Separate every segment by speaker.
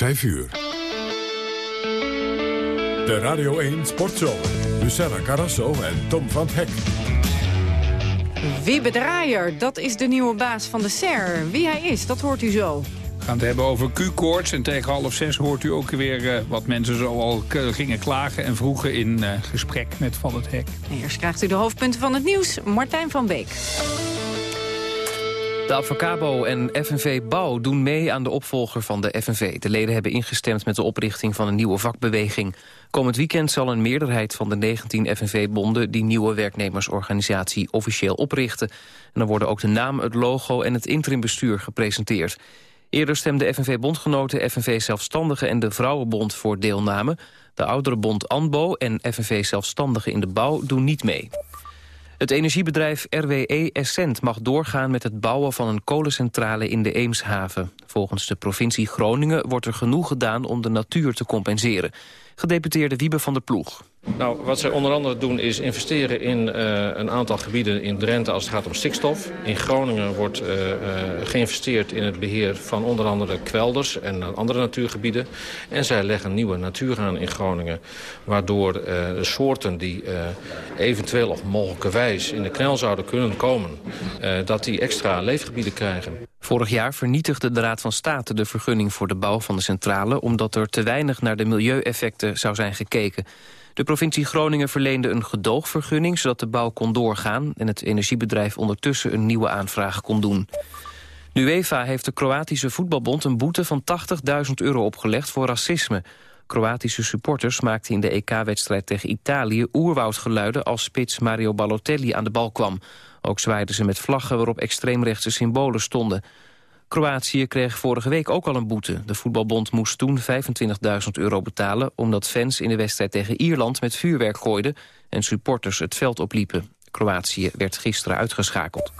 Speaker 1: 5 uur. De Radio 1 Sportshow. Luciana Carrasso en Tom van Hek.
Speaker 2: Wiebe Draaier, dat is de nieuwe baas van de SER. Wie hij is, dat hoort u zo.
Speaker 3: We gaan het hebben over Q-koorts. En tegen half zes hoort u ook weer uh, wat mensen zo al gingen klagen... en vroegen in uh, gesprek met Van het Hek.
Speaker 2: Eerst krijgt u de hoofdpunten van het nieuws. Martijn van Beek.
Speaker 4: De Avocabo en FNV Bouw doen mee aan de opvolger van de FNV. De leden hebben ingestemd met de oprichting van een nieuwe vakbeweging. Komend weekend zal een meerderheid van de 19 FNV-bonden... die nieuwe werknemersorganisatie officieel oprichten. En dan worden ook de naam, het logo en het interimbestuur gepresenteerd. Eerder stemden FNV-bondgenoten, FNV Zelfstandigen en de Vrouwenbond voor deelname. De oudere bond ANBO en FNV Zelfstandigen in de Bouw doen niet mee. Het energiebedrijf RWE Essent mag doorgaan met het bouwen van een kolencentrale in de Eemshaven. Volgens de provincie Groningen wordt er genoeg gedaan om de natuur te compenseren. Gedeputeerde Wiebe van der Ploeg.
Speaker 5: Nou, wat zij onder andere doen is investeren in uh, een aantal gebieden in Drenthe als het gaat om stikstof. In Groningen wordt uh, uh, geïnvesteerd in het beheer van onder andere kwelders en andere natuurgebieden. En zij leggen nieuwe natuur aan in Groningen. Waardoor de soorten die eventueel of mogelijkerwijs in de knel zouden kunnen komen... dat die extra leefgebieden krijgen.
Speaker 4: Vorig jaar vernietigde de Raad van State de vergunning voor de bouw van de centrale... omdat er te weinig naar de milieueffecten zou zijn gekeken. De provincie Groningen verleende een gedoogvergunning... zodat de bouw kon doorgaan en het energiebedrijf ondertussen een nieuwe aanvraag kon doen. De UEFA heeft de Kroatische voetbalbond een boete van 80.000 euro opgelegd voor racisme. Kroatische supporters maakten in de EK-wedstrijd tegen Italië oerwoudgeluiden als spits Mario Balotelli aan de bal kwam. Ook zwaaiden ze met vlaggen waarop extreemrechtse symbolen stonden. Kroatië kreeg vorige week ook al een boete. De voetbalbond moest toen 25.000 euro betalen... omdat fans in de wedstrijd tegen Ierland met vuurwerk gooiden... en supporters het veld opliepen. Kroatië werd gisteren uitgeschakeld.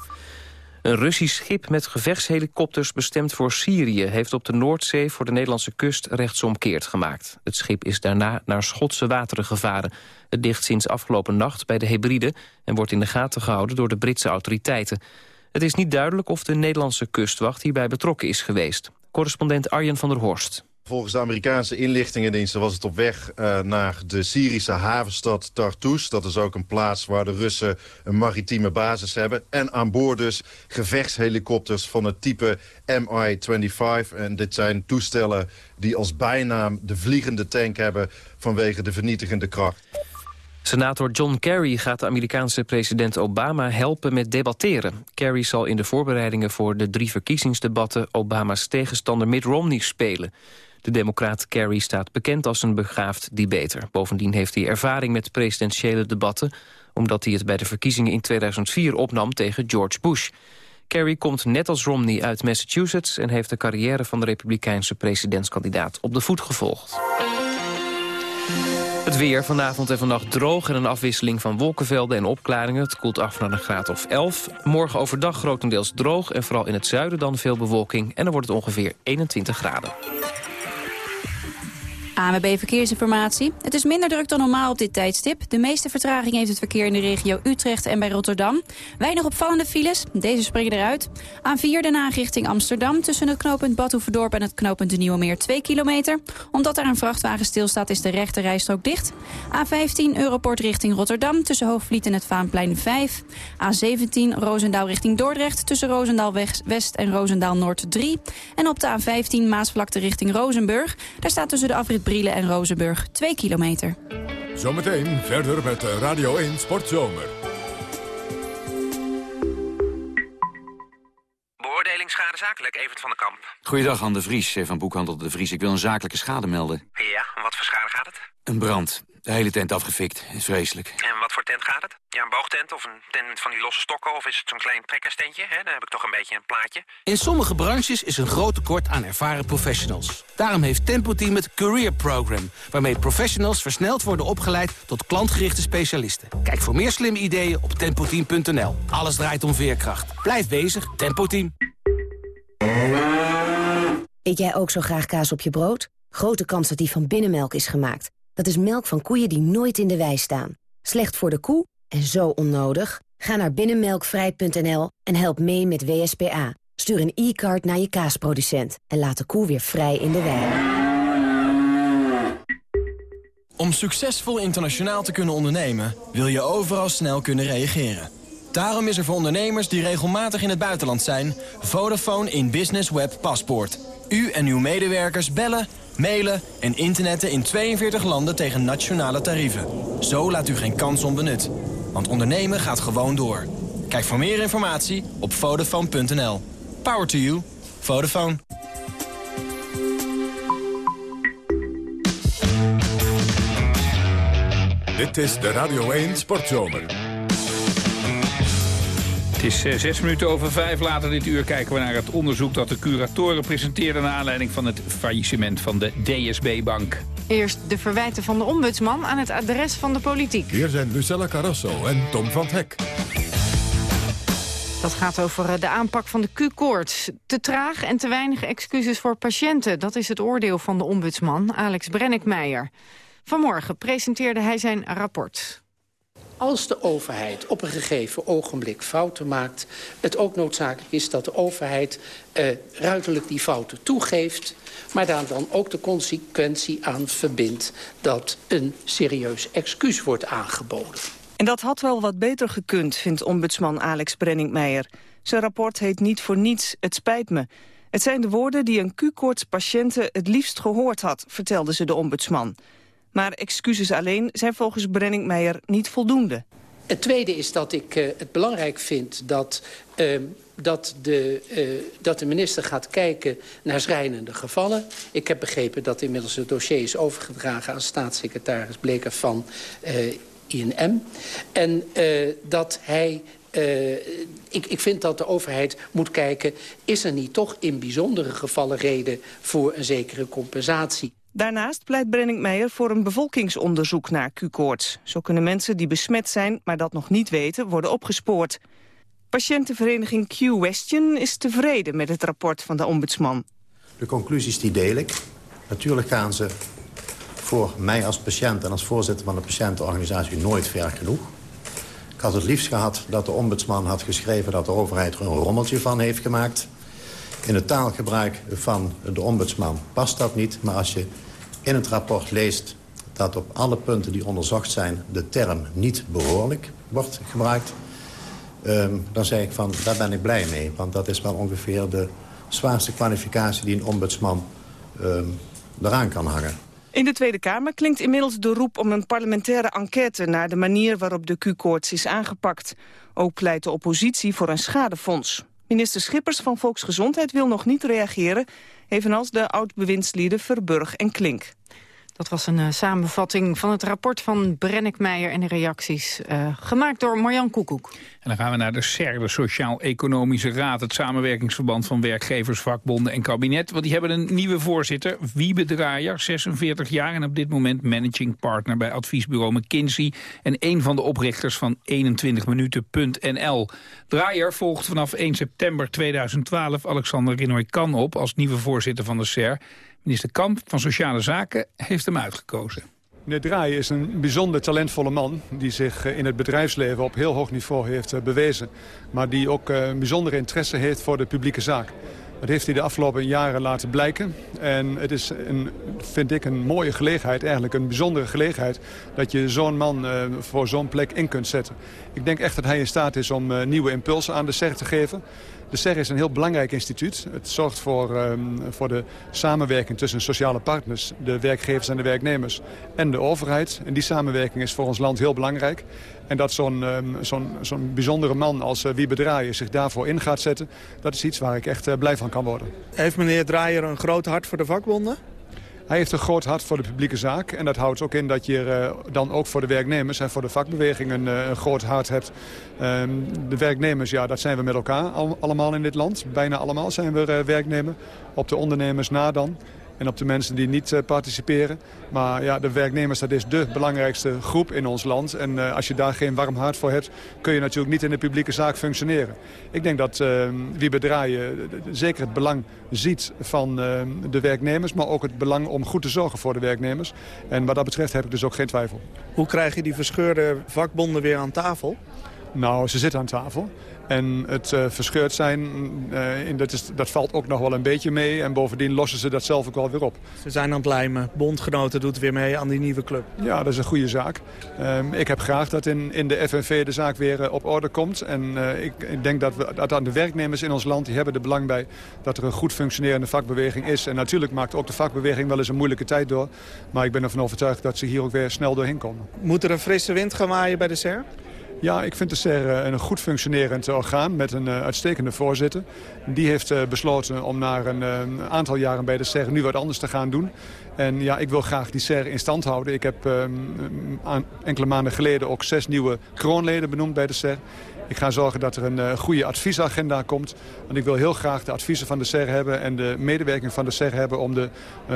Speaker 4: Een Russisch schip met gevechtshelikopters bestemd voor Syrië... heeft op de Noordzee voor de Nederlandse kust rechtsomkeerd gemaakt. Het schip is daarna naar Schotse wateren gevaren. Het ligt sinds afgelopen nacht bij de Hebride... en wordt in de gaten gehouden door de Britse autoriteiten. Het is niet duidelijk of de Nederlandse kustwacht hierbij betrokken is geweest. Correspondent Arjen van der Horst.
Speaker 6: Volgens de Amerikaanse inlichtingendiensten was het op weg uh, naar de Syrische havenstad Tartus. Dat is ook een plaats waar de Russen een maritieme basis hebben. En aan boord dus gevechtshelikopters van het type Mi-25. En dit zijn toestellen die als bijnaam de vliegende tank hebben vanwege de vernietigende kracht.
Speaker 4: Senator John Kerry gaat de Amerikaanse president Obama helpen met debatteren. Kerry zal in de voorbereidingen voor de drie verkiezingsdebatten... Obama's tegenstander Mitt Romney spelen. De democraat Kerry staat bekend als een begaafd debater. Bovendien heeft hij ervaring met presidentiële debatten... omdat hij het bij de verkiezingen in 2004 opnam tegen George Bush. Kerry komt net als Romney uit Massachusetts... en heeft de carrière van de republikeinse presidentskandidaat op de voet gevolgd. Het weer vanavond en vannacht droog en een afwisseling van wolkenvelden en opklaringen. Het koelt af naar een graad of 11. Morgen overdag grotendeels droog en vooral in het zuiden dan veel bewolking. En dan wordt het ongeveer 21 graden.
Speaker 7: ANWB Verkeersinformatie. Het is minder druk dan normaal op dit tijdstip. De meeste vertraging heeft het verkeer in de regio Utrecht en bij Rotterdam. Weinig opvallende files, deze springen eruit. A4 Den Haag richting Amsterdam tussen het knooppunt Badhoevedorp en het knooppunt de Nieuwe Meer 2 kilometer. Omdat daar een vrachtwagen stilstaat is de rechte rijstrook dicht. A15 Europort richting Rotterdam tussen Hoofdvliet en het Vaanplein 5. A17 Roosendaal richting Dordrecht tussen Roosendaal West en Roosendaal Noord 3. En op de A15 Maasvlakte richting Rozenburg. Daar staat tussen de afrit Brielen en Rozenburg 2 kilometer.
Speaker 1: Zometeen verder met Radio 1 Sportzomer.
Speaker 8: Beoordeling schade zakelijk, Evert van den Kamp.
Speaker 9: Goeiedag, Anne de Vries van Boekhandel de Vries. Ik wil een zakelijke schade melden.
Speaker 8: Ja, om wat voor schade gaat het?
Speaker 9: Een brand. De hele tent afgefikt. Is vreselijk.
Speaker 8: En wat voor tent gaat het? Ja, een boogtent of een tent van die losse stokken? Of is het zo'n klein trekkerstentje? Hè? Dan heb ik toch een beetje een plaatje.
Speaker 10: In sommige branches is een groot tekort aan ervaren professionals. Daarom heeft Tempo Team het Career Program... waarmee professionals versneld worden opgeleid tot klantgerichte specialisten. Kijk voor meer slimme ideeën op tempoteam.nl. Alles draait om veerkracht. Blijf bezig, Tempo Team.
Speaker 11: Eet jij ook zo graag kaas op je brood? Grote kans dat die van binnenmelk is gemaakt. Dat is melk van koeien die nooit in de wei staan. Slecht voor de koe en zo onnodig? Ga naar binnenmelkvrij.nl en help mee met WSPA. Stuur een e-card naar je kaasproducent en laat de koe weer vrij in de wei.
Speaker 12: Om succesvol internationaal te kunnen ondernemen... wil je overal snel kunnen reageren. Daarom is er voor ondernemers die regelmatig in het buitenland zijn... Vodafone in Business Web Paspoort. U en uw medewerkers bellen, mailen en internetten in 42 landen tegen nationale tarieven. Zo laat u geen kans onbenut. Want ondernemen gaat gewoon door. Kijk voor meer informatie op Vodafone.nl. Power to you. Vodafone.
Speaker 1: Dit is de Radio 1 Sportzomer.
Speaker 3: Het is eh, zes minuten over vijf. Later dit uur kijken we naar het onderzoek dat de curatoren presenteerden... naar aanleiding van het faillissement van de DSB-bank.
Speaker 2: Eerst de verwijten van de ombudsman aan het adres van de politiek.
Speaker 1: Hier zijn Lucella Carrasso en Tom van Hek.
Speaker 2: Dat gaat over eh, de aanpak van de Q-koorts. Te traag en te weinig excuses voor patiënten. Dat is het oordeel van de ombudsman, Alex Brennickmeijer. Vanmorgen presenteerde hij zijn rapport.
Speaker 13: Als de overheid op een gegeven ogenblik fouten maakt... het ook noodzakelijk is dat de overheid eh, ruiterlijk die fouten toegeeft... maar daar dan ook de consequentie aan verbindt... dat een serieus excuus wordt aangeboden.
Speaker 14: En dat had wel wat beter gekund, vindt ombudsman Alex Brenningmeijer. Zijn rapport heet niet voor niets, het spijt me. Het zijn de woorden die een Q-koorts patiënte het liefst gehoord had, vertelde ze de ombudsman. Maar excuses alleen zijn volgens Brenningmeijer niet voldoende.
Speaker 13: Het tweede is dat ik uh, het belangrijk vind dat, uh, dat, de, uh, dat de minister gaat kijken naar schrijnende gevallen. Ik heb begrepen dat inmiddels het dossier is overgedragen aan staatssecretaris Bleker van INM. En dat hij ik, ik vind dat de overheid moet kijken... is er niet toch in bijzondere gevallen reden voor een zekere compensatie?
Speaker 14: Daarnaast pleit Brenningmeijer voor een bevolkingsonderzoek naar Q-koorts. Zo kunnen mensen die besmet zijn, maar dat nog niet weten, worden opgespoord. Patiëntenvereniging Q-Westion is tevreden met het rapport van de ombudsman.
Speaker 15: De conclusies die deel ik. Natuurlijk gaan ze voor mij als patiënt en als voorzitter van de patiëntenorganisatie nooit ver genoeg. Ik had het liefst gehad dat de ombudsman had geschreven... dat de overheid er een rommeltje van heeft gemaakt. In het taalgebruik van de ombudsman past dat niet. Maar als je in het rapport leest dat op alle punten die onderzocht zijn... de term niet behoorlijk wordt gebruikt... Um, dan zeg ik van, daar ben ik blij mee. Want dat is wel ongeveer de zwaarste kwalificatie die een ombudsman um, eraan kan hangen.
Speaker 14: In de Tweede Kamer klinkt inmiddels de roep om een parlementaire enquête... naar de manier waarop de Q-koorts is aangepakt. Ook pleit de oppositie voor een schadefonds. Minister Schippers van Volksgezondheid wil nog niet reageren... evenals de oud-bewindslieden Verburg en Klink.
Speaker 2: Dat was een uh, samenvatting van het rapport van Brennickmeijer en de reacties. Uh, gemaakt door Marjan Koekoek.
Speaker 3: En dan gaan we naar de SER, de Sociaal-Economische Raad... het samenwerkingsverband van werkgevers, vakbonden en kabinet. Want die hebben een nieuwe voorzitter, Wiebe Draaier, 46 jaar... en op dit moment managing partner bij adviesbureau McKinsey... en een van de oprichters van 21minuten.nl. Draaier volgt vanaf 1 september 2012 Alexander Rinoy Kan op... als nieuwe voorzitter van de SER... Minister Kamp van Sociale Zaken heeft hem uitgekozen.
Speaker 16: Meneer Draaien is een bijzonder talentvolle man... die zich eh, in het bedrijfsleven op heel hoog niveau heeft eh, bewezen... maar die ook eh, een bijzondere interesse heeft voor de publieke zaak. Dat heeft hij de afgelopen jaren laten blijken. En het is, een, vind ik, een mooie gelegenheid, eigenlijk een bijzondere gelegenheid... dat je zo'n man voor zo'n plek in kunt zetten. Ik denk echt dat hij in staat is om nieuwe impulsen aan de SER te geven. De SER is een heel belangrijk instituut. Het zorgt voor, um, voor de samenwerking tussen sociale partners... de werkgevers en de werknemers en de overheid. En die samenwerking is voor ons land heel belangrijk. En dat zo'n um, zo'n zo'n bijzondere man als uh, Wiebe Draaier zich daarvoor in gaat zetten... dat is iets waar ik echt uh, blij van kan worden.
Speaker 17: Heeft meneer Draaier een groot hart voor de vakbonden?
Speaker 16: Hij heeft een groot hart voor de publieke zaak. En dat houdt ook in dat je uh, dan ook voor de werknemers en voor de vakbeweging een, uh, een groot hart hebt. Um, de werknemers, ja, dat zijn we met elkaar al, allemaal in dit land. Bijna allemaal zijn we uh, werknemer. Op de ondernemers na dan en op de mensen die niet uh, participeren. Maar ja, de werknemers, dat is de belangrijkste groep in ons land. En uh, als je daar geen warm hart voor hebt, kun je natuurlijk niet in de publieke zaak functioneren. Ik denk dat wie bedraaien zeker het belang ziet van de werknemers, maar ook het belang om goed te zorgen voor de werknemers. En wat dat betreft heb ik dus ook geen twijfel.
Speaker 17: Hoe krijg je die verscheurde vakbonden weer aan tafel?
Speaker 16: Nou, ze zitten aan tafel. En het uh, verscheurd zijn, uh, dat, is, dat valt ook nog wel een beetje mee. En bovendien lossen ze dat zelf ook wel weer op.
Speaker 17: Ze zijn aan het lijmen. Bondgenoten doet weer mee aan die nieuwe club.
Speaker 16: Ja, dat is een goede zaak. Um, ik heb graag dat in, in de FNV de zaak weer uh, op orde komt. En ik, ik, denk dat, we, dat aan de werknemers in ons land... die hebben er belang bij dat er een goed functionerende vakbeweging is. En natuurlijk maakt ook de vakbeweging wel eens een moeilijke tijd door. Maar ik ben ervan overtuigd dat ze hier ook weer snel doorheen komen.
Speaker 17: Moet er een frisse wind gaan waaien bij de SER?
Speaker 16: Ja, ik vind de SER een goed functionerend orgaan met een uitstekende voorzitter. Die heeft besloten om na een aantal jaren bij de SER nu wat anders te gaan doen. En ja, ik wil graag die SER in stand houden. Ik heb enkele maanden geleden ook zes nieuwe kroonleden benoemd bij de SER. Ik ga zorgen dat er een goede adviesagenda komt. Want ik wil heel graag de adviezen van de SER hebben... en de medewerking van de SER hebben om de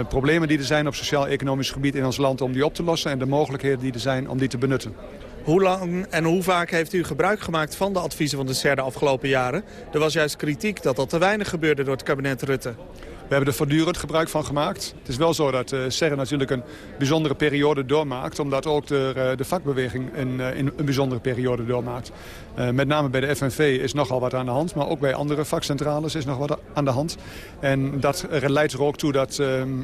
Speaker 16: problemen die er zijn... op sociaal-economisch gebied in ons land om die op te lossen... en de mogelijkheden die er zijn om die te benutten.
Speaker 17: Hoe lang en hoe vaak heeft u gebruik gemaakt van de adviezen van de SER de afgelopen jaren? Er was juist kritiek dat dat te weinig gebeurde door het kabinet Rutte.
Speaker 16: We hebben er voortdurend gebruik van gemaakt. Het is wel zo dat uh, Serre natuurlijk een bijzondere periode doormaakt... omdat ook de, uh, de vakbeweging een, uh, een bijzondere periode doormaakt. Met name bij de FNV is nogal wat aan de hand... maar ook bij andere vakcentrales is nog wat aan de hand. En dat leidt er ook toe dat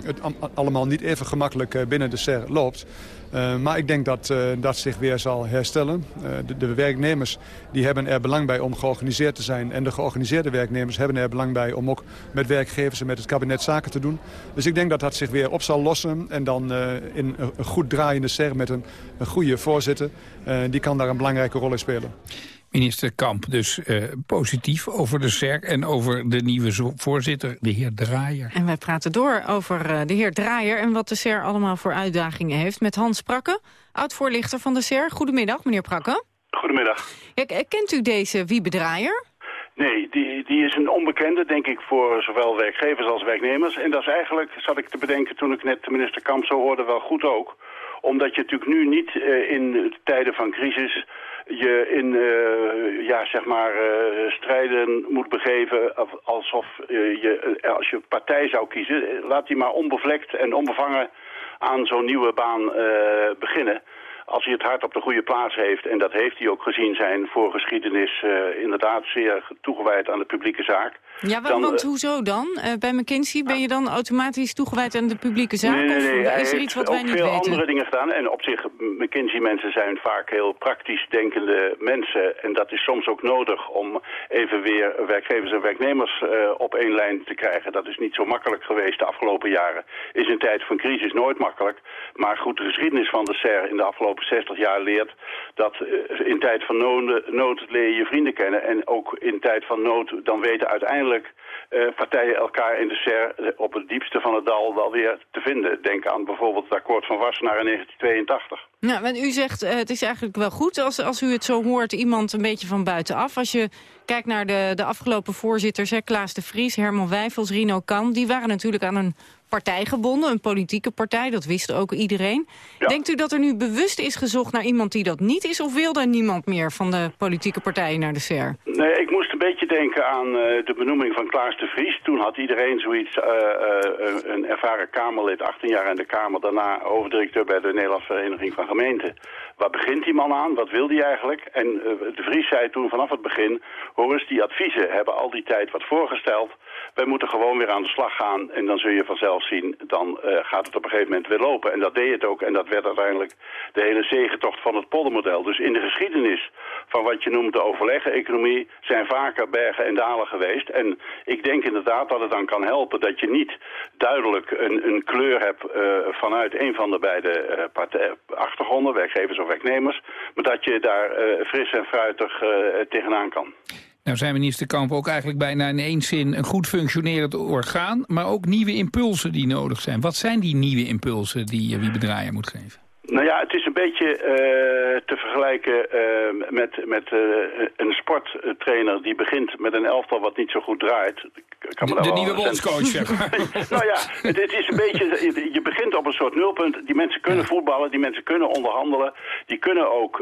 Speaker 16: het allemaal niet even gemakkelijk binnen de SER loopt. Uh, maar ik denk dat dat zich weer zal herstellen. De, de, werknemers die hebben er belang bij om georganiseerd te zijn. En de georganiseerde werknemers hebben er belang bij om ook met werkgevers en met het kabinet zaken te doen. Dus ik denk dat dat zich weer op zal lossen. En dan in een goed draaiende SER met een, een goede voorzitter. die kan daar een belangrijke rol in spelen.
Speaker 3: Minister Kamp dus uh, positief over de SER en over de nieuwe voorzitter, de heer Draaier.
Speaker 2: En wij praten door over uh, de heer Draaier en wat de SER allemaal voor uitdagingen heeft... met Hans Prakke, oud-voorlichter van de SER. Goedemiddag, meneer Prakke.
Speaker 18: Goedemiddag.
Speaker 2: Ja, kent u deze Wiebe Draaier?
Speaker 18: Nee, die, die is een onbekende, denk ik, voor zowel werkgevers als werknemers. En dat is eigenlijk, zat ik te bedenken toen ik net de minister Kamp zo hoorde, wel goed ook. Omdat je natuurlijk nu niet uh, in tijden van crisis je in uh, ja, zeg maar, uh, strijden moet begeven alsof uh, je, als je partij zou kiezen, laat die maar onbevlekt en onbevangen aan zo'n nieuwe baan beginnen als hij het hart op de goede plaats heeft, en dat heeft hij ook gezien zijn voor geschiedenis, uh, inderdaad zeer toegewijd aan de publieke zaak.
Speaker 2: Ja, want, want hoezo dan? Uh, bij McKinsey ben je dan automatisch toegewijd aan de publieke zaak?
Speaker 18: Nee, nee, nee.
Speaker 2: Of is er iets wat wij niet
Speaker 18: weten?
Speaker 2: veel
Speaker 18: andere dingen gedaan. En op zich, McKinsey-mensen zijn vaak heel praktisch denkende mensen. En dat is soms ook nodig om even weer werkgevers en werknemers uh, op één lijn te krijgen. Dat is niet zo makkelijk geweest de afgelopen jaren. Is in tijd van crisis nooit makkelijk. Maar goed, de geschiedenis van de SER in de afgelopen 60 jaar leert dat uh, in tijd van nood, nood leer je je vrienden kennen. En ook in tijd van nood dan weten uiteindelijk uh, partijen elkaar in de SER op het diepste van het dal wel weer te vinden. Denk aan bijvoorbeeld het akkoord van Wassenaar in 1982.
Speaker 2: Nou, want u zegt uh, het is eigenlijk wel goed als, als u het zo hoort, iemand een beetje van buitenaf. Als je kijkt naar de, de afgelopen voorzitters, Klaas de Vries, Herman Wijfels, Rino Kan... die waren natuurlijk aan een partij gebonden, een politieke partij. Dat wist ook iedereen. Ja. Denkt u dat er nu bewust is gezocht naar iemand die dat niet is... of wilde niemand meer van de politieke partijen naar de SER?
Speaker 18: Nee, ik moest een beetje denken aan uh, de benoeming van Klaas de Vries. Toen had iedereen zoiets, uh, uh, een ervaren Kamerlid, 18 jaar in de Kamer... daarna hoofddirecteur bij de Nederlandse Vereniging van Gemeenten. Waar begint die man aan? Wat wil die eigenlijk? En de Vries zei toen vanaf het begin... hoor eens, die adviezen hebben al die tijd wat voorgesteld... Wij moeten gewoon weer aan de slag gaan en dan zul je vanzelf zien, dan uh, gaat het op een gegeven moment weer lopen. En dat deed het ook en dat werd uiteindelijk de hele zegentocht van het poldermodel. Dus in de geschiedenis van wat je noemt de overleggen-economie zijn vaker bergen en dalen geweest. En ik denk inderdaad dat het dan kan helpen dat je niet duidelijk een, een kleur hebt uh, vanuit een van de beide uh, partij, achtergronden, werkgevers of werknemers, maar dat je daar fris en fruitig tegenaan kan.
Speaker 3: Nou zijn minister Kamp ook eigenlijk bijna in één zin een goed functionerend orgaan, maar ook nieuwe impulsen die nodig zijn. Wat zijn die nieuwe impulsen die wie bedraaier moet geven?
Speaker 18: Nou ja, het is beetje uh, te vergelijken uh, met, met uh, een sporttrainer die begint met een elftal wat niet zo goed draait.
Speaker 3: Kan de, de nieuwe bondscoach, zeg maar.
Speaker 18: nou ja, het, het, is een beetje, je begint op een soort nulpunt. Die mensen kunnen voetballen, die mensen kunnen onderhandelen. Die kunnen ook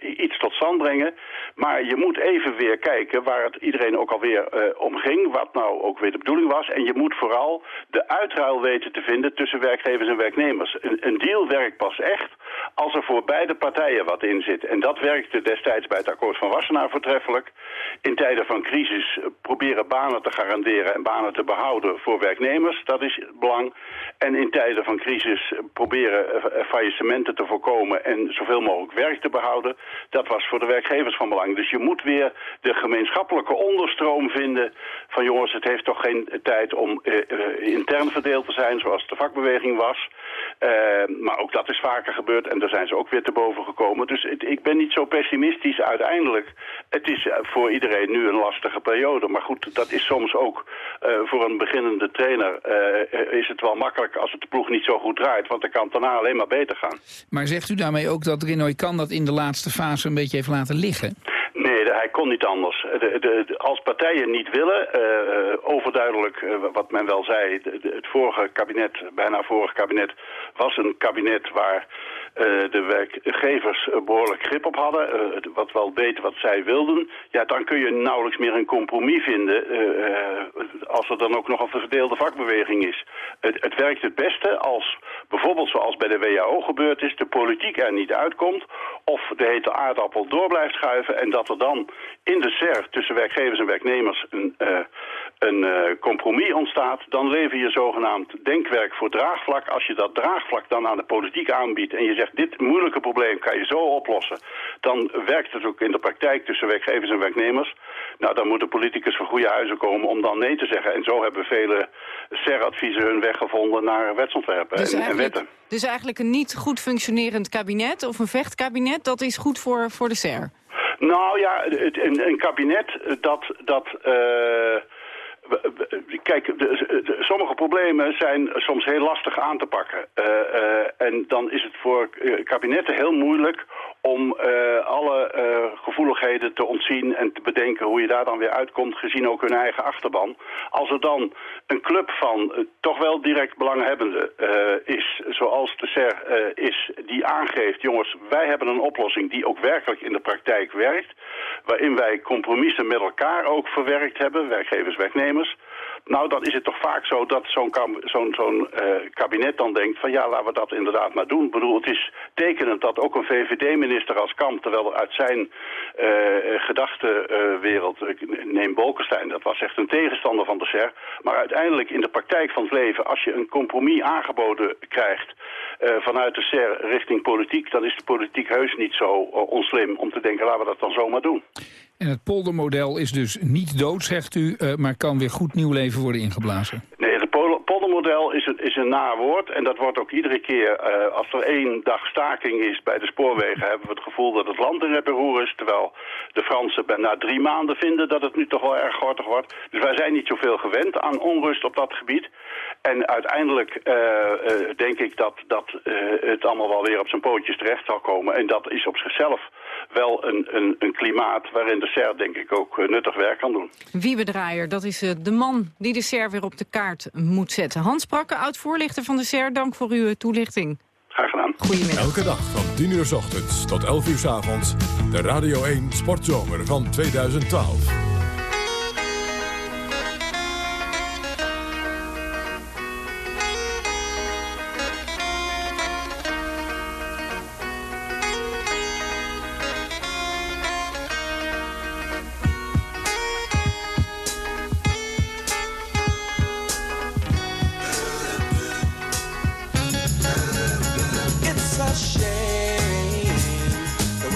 Speaker 18: iets tot stand brengen. Maar je moet even weer kijken waar het iedereen ook alweer om ging. Wat nou ook weer de bedoeling was. En je moet vooral de uitruil weten te vinden tussen werkgevers en werknemers. Een, een deal werkt pas echt als er voor beide partijen wat in zit. En dat werkte destijds bij het akkoord van Wassenaar voortreffelijk. In tijden van crisis proberen banen te garanderen en banen te behouden voor werknemers. Dat is belang. En in tijden van crisis proberen eh, faillissementen te voorkomen en zoveel mogelijk werk te behouden. Dat was voor de werkgevers van belang. Dus je moet weer de gemeenschappelijke onderstroom vinden van jongens, het heeft toch geen tijd om uh, uh, intern verdeeld te zijn zoals de vakbeweging was. Maar ook dat is vaker gebeurd en daar zijn ze ook weer te boven gekomen. Dus ik ben niet zo pessimistisch uiteindelijk. Het is voor iedereen nu een lastige periode. Maar goed, dat is soms ook voor een beginnende trainer is het wel makkelijk als het de ploeg niet zo goed draait. Want dan kan het daarna alleen maar beter gaan.
Speaker 3: Maar zegt u daarmee ook dat Renoy kan dat in de laatste fase een beetje heeft laten liggen?
Speaker 18: Nee, hij kon niet anders. De, de, als partijen niet willen, uh, overduidelijk, uh, wat men wel zei, het vorige kabinet, bijna vorige kabinet, was een kabinet waar de werkgevers behoorlijk grip op hadden, wat wel deed wat zij wilden. Ja, dan kun je nauwelijks meer een compromis vinden als er dan ook nog een verdeelde vakbeweging is. Het, het werkt het beste als, bijvoorbeeld zoals bij de WHO gebeurd is, de politiek er niet uitkomt of de hete aardappel door blijft schuiven en dat er dan in de SER tussen werkgevers en werknemers een, een compromis ontstaat, dan lever je zogenaamd denkwerk voor draagvlak. Als je dat draagvlak dan aan de politiek aanbiedt en je zegt dit moeilijke probleem kan je zo oplossen, dan werkt het ook in de praktijk tussen werkgevers en werknemers. Nou, dan moet de politicus van goede huizen komen om dan nee te zeggen. En zo hebben vele SER-adviezen hun weg gevonden naar wetsontwerpen
Speaker 2: dus
Speaker 18: en, en wetten.
Speaker 2: Dus eigenlijk een niet goed functionerend kabinet of een vechtkabinet, dat is goed voor, voor de SER?
Speaker 18: Nou ja, het, een, een kabinet dat... dat uh, Kijk, de, de, sommige problemen zijn soms heel lastig aan te pakken. Uh, uh, en dan is het voor kabinetten heel moeilijk om uh, alle uh, gevoeligheden te ontzien en te bedenken hoe je daar dan weer uitkomt, gezien ook hun eigen achterban. Als er dan een club van uh, toch wel direct belanghebbenden is, zoals de SER is, die aangeeft, jongens, wij hebben een oplossing die ook werkelijk in de praktijk werkt, waarin wij compromissen met elkaar ook verwerkt hebben, werkgevers, werknemers, nou, dan is het toch vaak zo dat zo'n uh, kabinet dan denkt van ja, laten we dat inderdaad maar doen. Ik bedoel, het is tekenend dat ook een VVD-minister als Kamp, terwijl er uit zijn uh, gedachtenwereld, neem Bolkestein, dat was echt een tegenstander van de SER. Maar uiteindelijk in de praktijk van het leven, als je een compromis aangeboden krijgt vanuit de SER richting politiek, dan is de politiek heus niet zo onslim om te denken, laten we dat dan zomaar doen.
Speaker 3: En het poldermodel is dus niet dood, zegt u, uh, maar kan weer goed nieuw leven worden ingeblazen.
Speaker 18: Nee, het poldermodel is een, is een naar woord. En dat wordt ook iedere keer, uh, als er één dag staking is bij de spoorwegen... hebben we het gevoel dat het land in reparoer is. Terwijl de Fransen na drie maanden vinden dat het nu toch wel erg gortig wordt. Dus wij zijn niet zoveel gewend aan onrust op dat gebied. En uiteindelijk uh, uh, denk ik dat, dat het allemaal wel weer op zijn pootjes terecht zal komen. En dat is op zichzelf wel een, een, een klimaat waarin de SER denk ik ook nuttig werk kan doen.
Speaker 2: Wiebe Draaier, dat is de man die de SER weer op de kaart moet zetten. Hans Prakke, oud-voorlichter van de SER, dank voor uw toelichting.
Speaker 18: Graag gedaan.
Speaker 2: Goedemiddag.
Speaker 19: Elke dag van 10 uur s ochtends tot 11 uur s avonds. De Radio 1 Sportzomer van 2012.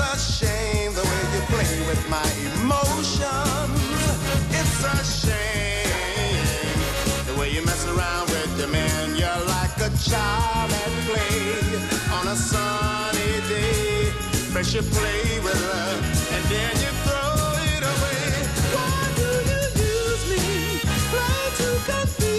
Speaker 19: a shame the way you play with my emotions. It's a shame the way you mess around with man. You're like a child at play on a sunny day. First you play with her and then you throw it away. Why do you use me? Play to confuse.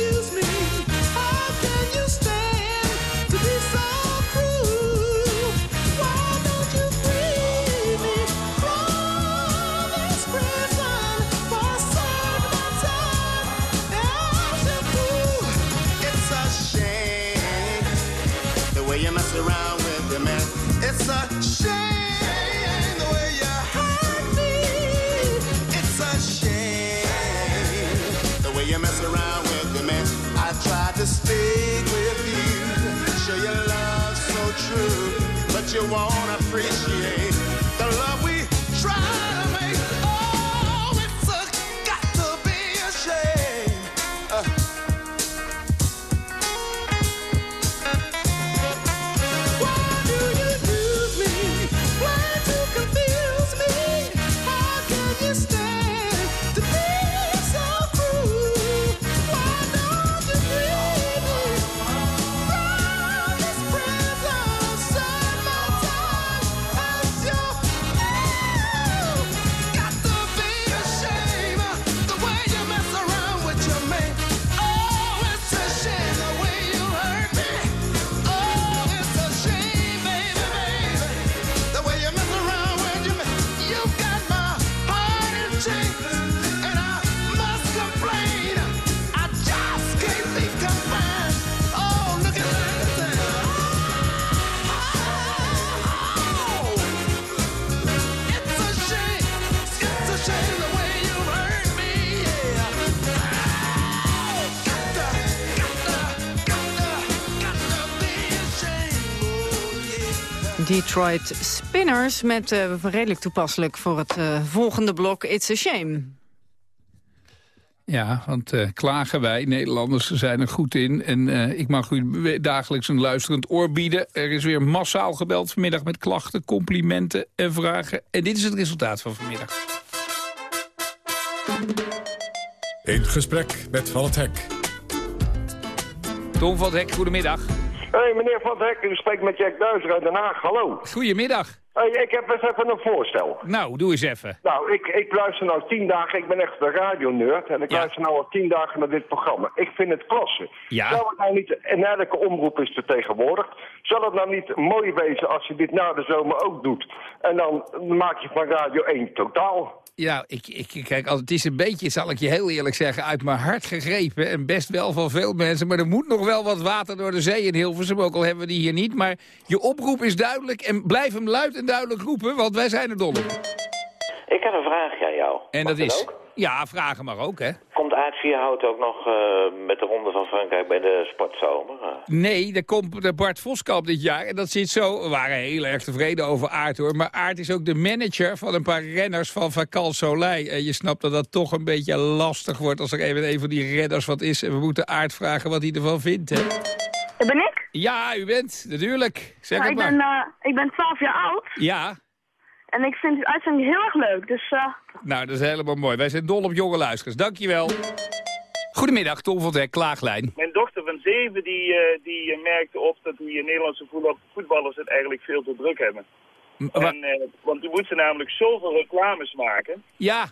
Speaker 2: Detroit Spinners met eh, redelijk toepasselijk voor het eh, volgende blok It's a Shame.
Speaker 3: Ja, want eh, klagen wij, Nederlanders zijn er goed in. En eh, ik mag u dagelijks een luisterend oor bieden. Er is weer massaal gebeld vanmiddag met klachten, complimenten en vragen. En dit is het resultaat van vanmiddag.
Speaker 1: In gesprek met Van het Hek.
Speaker 3: Tom van het Hek, goedemiddag.
Speaker 20: Hey, meneer Van het Hek, u spreekt met Jack Duizer uit Den Haag. Hallo.
Speaker 3: Goedemiddag.
Speaker 20: Hey, ik heb eens even een voorstel.
Speaker 3: Nou, doe eens even.
Speaker 20: Nou, ik, ik luister nou tien dagen, ik ben echt een radionerd en ik luister nou al tien dagen naar dit programma. Ik vind het klasse.
Speaker 3: Ja.
Speaker 20: Zou het nou niet, en elke omroep is vertegenwoordigd, zal het nou niet mooi wezen als je dit na de zomer ook doet? En dan maak je van Radio 1 totaal.
Speaker 3: Ja, ik, ik, kijk, als het is een beetje, zal ik je heel eerlijk zeggen, uit mijn hart gegrepen. En best wel van veel mensen. Maar er moet nog wel wat water door de zee in Hilversum, ook al hebben we die hier niet. Maar je oproep is duidelijk en blijf hem luid en duidelijk roepen, want wij zijn er dol.
Speaker 21: Ik heb een vraagje aan jou.
Speaker 3: En
Speaker 21: Mag
Speaker 3: dat is...
Speaker 21: ook?
Speaker 3: Ja, vragen maar ook, hè.
Speaker 21: Vierhout ook nog eh, met de Ronde van Frankrijk bij de Sportzomer? Eh,
Speaker 3: Nee, er komt de Bart Voskamp dit jaar. En dat zit zo... We waren heel erg tevreden over Aard, hoor. Maar Aard is ook de manager van een paar renners van Vakal Soleil. En je snapt dat dat toch een beetje lastig wordt... als er even een van die renners wat is. En we moeten Aard vragen wat hij ervan vindt, hè.
Speaker 22: Dat ben ik?
Speaker 3: Ja, u bent, natuurlijk. Zeg het
Speaker 22: ik,
Speaker 3: maar.
Speaker 22: ben, eh, ik ben 12 jaar oud
Speaker 3: Ja,
Speaker 22: en ik vind uw uitzending heel erg leuk. Dus eh,
Speaker 3: nou, dat is helemaal mooi. Wij zijn dol op jonge luisteraars. Dankjewel. Goedemiddag, Tom van Hek, Klaaglijn.
Speaker 23: Mijn dochter van zeven die, eh, die eh, merkte op dat die Nederlandse voetbal- voetballers het eigenlijk veel te druk hebben. En, eh, want die moeten namelijk zoveel reclames maken.
Speaker 3: Ja,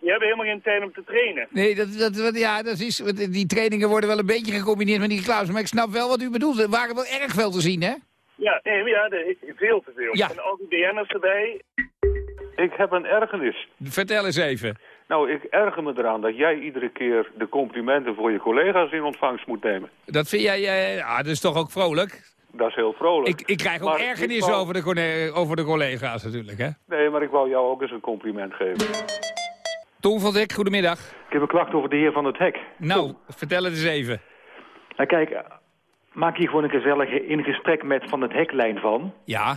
Speaker 23: Die hebben helemaal geen tijd om te trainen.
Speaker 3: nee, dat, dat, wat- ja, dat is, die trainingen worden wel een beetje gecombineerd met die reclames. Maar ik snap wel wat u bedoelt. Er waren wel erg veel te zien, hè?
Speaker 23: Ja, nee, ja, veel te veel.
Speaker 3: Ja.
Speaker 23: En al die BN'ers erbij.
Speaker 24: Ik heb een ergernis.
Speaker 3: Vertel eens even.
Speaker 24: Nou, ik erger me eraan dat jij iedere keer de complimenten voor je collega's in ontvangst moet nemen.
Speaker 3: Dat vind jij, eh, ja, dat is toch ook vrolijk?
Speaker 24: Dat is heel vrolijk.
Speaker 3: Ik, ik krijg ook
Speaker 24: Maar ik
Speaker 3: ergernis
Speaker 24: wou-
Speaker 3: over, de, over de collega's natuurlijk, hè?
Speaker 24: Nee, maar ik wou jou ook eens een compliment geven.
Speaker 3: Tom van Dek, goedemiddag.
Speaker 25: Ik heb een klacht over de heer Van het Hek.
Speaker 3: Nou, vertel het eens even.
Speaker 25: Nou kijk, maak hier gewoon een gezellige in gesprek met Van het Hek-lijn van.
Speaker 3: Ja.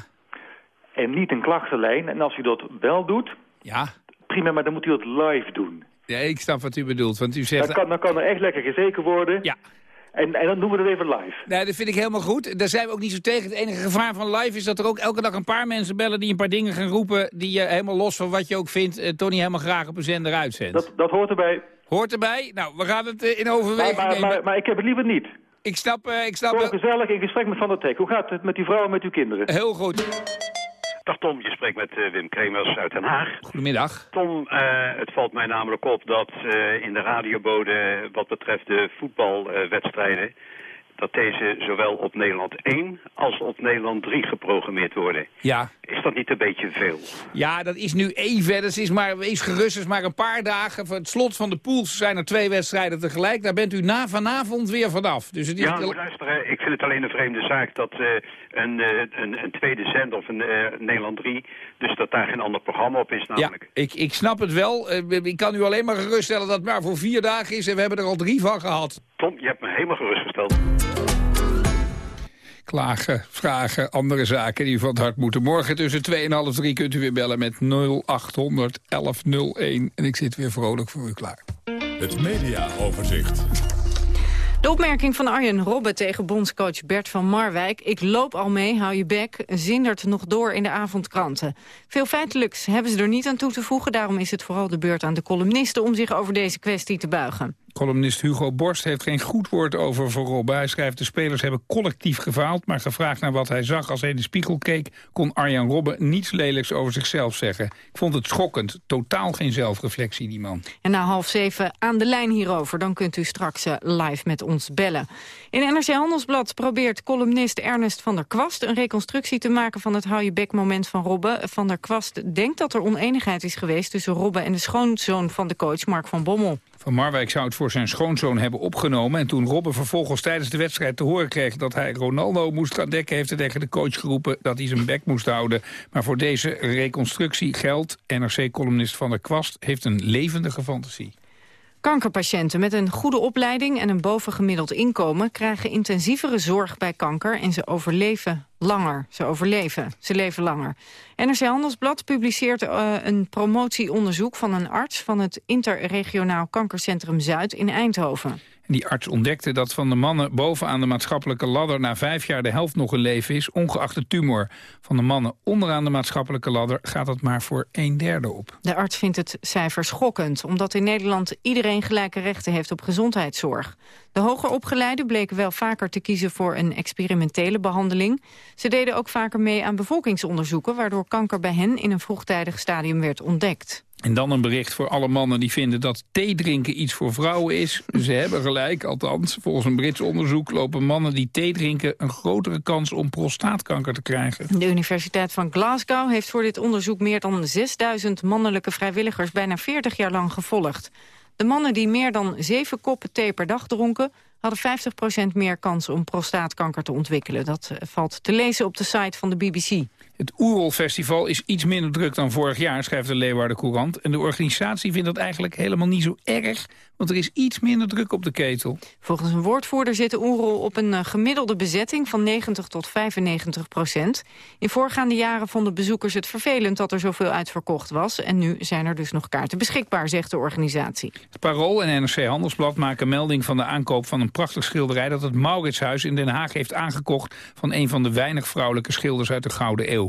Speaker 25: En niet een klachtenlijn. En als u dat wel doet,
Speaker 3: Ja.
Speaker 25: prima, maar dan moet u het live doen.
Speaker 3: Ja, ik snap wat u bedoelt, want u zegt...
Speaker 25: Dan kan, dan kan er echt lekker gezeken worden.
Speaker 3: Ja.
Speaker 25: En, en dan doen we het even live.
Speaker 3: Nee, dat vind ik helemaal goed. Daar zijn we ook niet zo tegen. Het enige gevaar van live is dat er ook elke dag een paar mensen bellen... die een paar dingen gaan roepen die je helemaal los van wat je ook vindt... toch niet helemaal graag op een zender uitzendt.
Speaker 25: Dat, dat hoort erbij.
Speaker 3: Hoort erbij? Nou, we gaan het eh, in overweging
Speaker 25: Maar, maar,
Speaker 3: nemen.
Speaker 25: maar, maar ik heb het liever niet.
Speaker 3: Ik snap... eh, ik snap
Speaker 25: Gewoon gezellig in gesprek met Van het Hek. Hoe gaat het met uw vrouw en met uw kinderen?
Speaker 3: Heel goed.
Speaker 26: Dag Tom, je spreekt met eh, Wim Kremers uit Den Haag.
Speaker 3: Goedemiddag.
Speaker 26: Tom, eh, het valt mij namelijk op dat eh, in de radiobode wat betreft de voetbalwedstrijden... dat deze zowel op Nederland 1 als op Nederland 3 geprogrammeerd worden.
Speaker 3: Ja.
Speaker 26: Is dat niet een beetje veel?
Speaker 3: Ja, dat is nu even. Dat is maar, wees gerust, het is maar een paar dagen. Voor het slot van de pools zijn er twee wedstrijden tegelijk. Daar bent u na vanavond weer vanaf. Dus het is
Speaker 26: Ja, luister, ik vind het alleen een vreemde zaak dat eh, een, eh, een, een tweede zender of een eh, Nederland 3... dus dat daar geen ander programma op is namelijk.
Speaker 3: Ik, ik snap het wel. Eh, Ik kan u alleen maar geruststellen dat het maar voor vier dagen is. En we hebben er al drie van gehad.
Speaker 26: Tom, je hebt me helemaal gerustgesteld.
Speaker 3: klagen, vragen, andere zaken die u van het hart moeten. Morgen tussen 2 en half 3 kunt u weer bellen met 0800 1101. En ik zit weer vrolijk voor u klaar.
Speaker 1: Het mediaoverzicht.
Speaker 2: De opmerking van Arjen Robben tegen bondscoach Bert van Marwijk... ik loop al mee, hou je bek, zindert nog door in de avondkranten. Veel feitelijks hebben ze er niet aan toe te voegen... daarom is het vooral de beurt aan de columnisten om zich over deze kwestie te buigen.
Speaker 3: Columnist Hugo Borst heeft geen goed woord over voor Robben. Hij schrijft de spelers hebben collectief gefaald... maar gevraagd naar wat hij zag als hij in de spiegel keek... kon Arjan Robben niets lelijks over zichzelf zeggen. Ik vond het schokkend. Totaal geen zelfreflectie, die man.
Speaker 2: En na half zeven aan de lijn hierover. Dan kunt u straks eh, live met ons bellen. In NRC Handelsblad probeert columnist Ernest van der Kwast... een reconstructie te maken van het hou je bek moment van Robben. Van der Kwast denkt dat er oneenigheid is geweest... tussen Robben en de schoonzoon van de coach, Mark van Bommel.
Speaker 3: Van Marwijk zou het voor zijn schoonzoon hebben opgenomen... en toen Robben vervolgens tijdens de wedstrijd te horen kreeg... dat hij Ronaldo moest gaan dekken, heeft hij tegen de coach geroepen... dat hij zijn bek moest houden. Maar voor deze reconstructie geldt... NRC-columnist Van der Kwast heeft een levendige fantasie.
Speaker 2: Kankerpatiënten met een goede opleiding en een bovengemiddeld inkomen... krijgen intensievere zorg bij kanker en ze overleven langer. Ze overleven, ze leven langer. NRC Handelsblad publiceert eh, een promotieonderzoek van een arts... van het Interregionaal Kankercentrum Zuid in Eindhoven.
Speaker 3: Die arts ontdekte dat van de mannen bovenaan de maatschappelijke ladder... na vijf jaar de helft nog in leven is, ongeacht de tumor. Van de mannen onderaan de maatschappelijke ladder gaat het maar voor een derde op.
Speaker 2: De arts vindt het cijfer schokkend... omdat in Nederland iedereen gelijke rechten heeft op gezondheidszorg. De hoger opgeleiden bleken wel vaker te kiezen voor een experimentele behandeling. Ze deden ook vaker mee aan bevolkingsonderzoeken... waardoor kanker bij hen in een vroegtijdig stadium werd ontdekt.
Speaker 3: En dan een bericht voor alle mannen die vinden dat thee drinken iets voor vrouwen is. Ze hebben gelijk, althans. Volgens een Brits onderzoek lopen mannen die thee drinken... een grotere kans om prostaatkanker te krijgen.
Speaker 2: De Universiteit van Glasgow heeft voor dit onderzoek meer dan 6000 mannelijke vrijwilligers bijna 40 jaar lang gevolgd. De mannen die meer dan 7 koppen thee per dag dronken hadden 50% meer kans om prostaatkanker te ontwikkelen. Dat valt te lezen op de site van de BBC.
Speaker 3: Het Oerol-festival is iets minder druk dan vorig jaar, schrijft de Leeuwarden Courant. En de organisatie vindt dat eigenlijk helemaal niet zo erg, want er is iets minder druk op de ketel.
Speaker 2: Volgens een woordvoerder zit de Oerol op een eh, gemiddelde bezetting van 90 tot 95 procent. In voorgaande jaren vonden bezoekers het vervelend dat er zoveel uitverkocht was. En nu zijn er dus nog kaarten beschikbaar, zegt de organisatie.
Speaker 3: Het Parool en NRC Handelsblad maken melding van de aankoop van een prachtig schilderij... dat het Mauritshuis in Den Haag heeft aangekocht... van een van de weinig vrouwelijke schilders uit de Gouden Eeuw.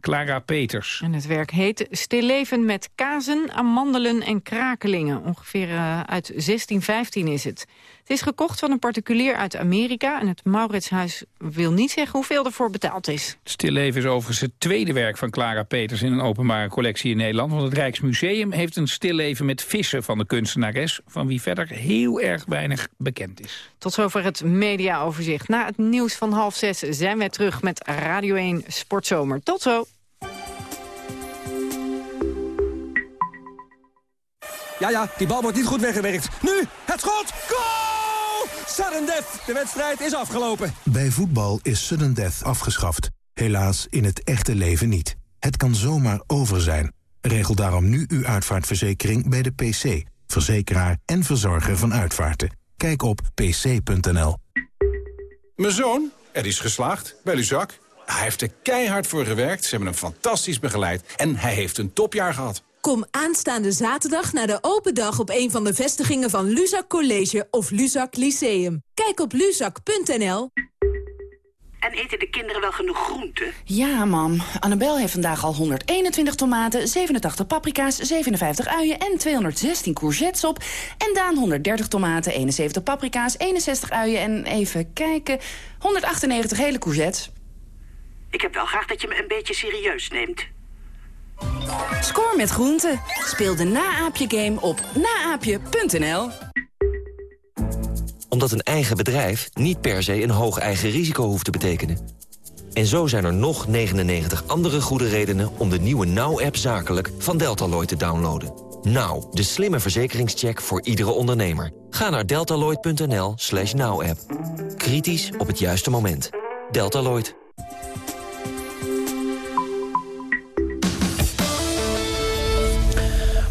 Speaker 3: Clara Peters.
Speaker 2: En het werk heet Stilleven met kazen, amandelen en krakelingen. Ongeveer uh, uit 1615 is het. Het is gekocht van een particulier uit Amerika... en het Mauritshuis wil niet zeggen hoeveel ervoor betaald is.
Speaker 3: Stilleven is overigens het tweede werk van Clara Peters... in een openbare collectie in Nederland. Want het Rijksmuseum heeft een stilleven met vissen van de kunstenares... van wie verder heel erg weinig bekend is.
Speaker 2: Tot zover het mediaoverzicht. Na het nieuws van half zes zijn wij terug met Radio 1 Sportzomer. Tot zo.
Speaker 27: Ja, ja, die bal wordt niet goed weggewerkt. Nu, het schot! Goal! Sudden death, de wedstrijd is afgelopen.
Speaker 28: Bij voetbal is sudden death afgeschaft. Helaas in het echte leven niet. Het kan zomaar over zijn. Regel daarom nu uw uitvaartverzekering bij de PC. Verzekeraar en verzorger van uitvaarten. Kijk op pc.nl.
Speaker 29: Mijn zoon, er is geslaagd bij Luzak. Hij heeft er keihard voor gewerkt, ze hebben hem fantastisch begeleid... en hij heeft een topjaar gehad.
Speaker 30: Kom aanstaande zaterdag naar de open dag op een van de vestigingen van Luzak College of Luzak Lyceum. Kijk op luzak.nl.
Speaker 31: En eten de kinderen wel genoeg groenten?
Speaker 32: Ja, mam. Annabel heeft vandaag al 121 tomaten, 87 paprika's, 57 uien en 216 courgettes op. En Daan 130 tomaten, 71 paprika's, 61 uien en even kijken, 198 hele courgettes.
Speaker 31: Ik heb wel graag dat je me een beetje serieus neemt.
Speaker 32: Score met groenten. Speel de Naaapje-game op naaapje.nl.
Speaker 33: Omdat een eigen bedrijf niet per se een hoog eigen risico hoeft te betekenen. En zo zijn er nog 99 andere goede redenen om de nieuwe Now-app zakelijk van Deltaloid te downloaden. Now, de slimme verzekeringscheck voor iedere ondernemer. Ga naar deltaloid.nl slash now-app. Kritisch op het juiste moment. Deltaloid.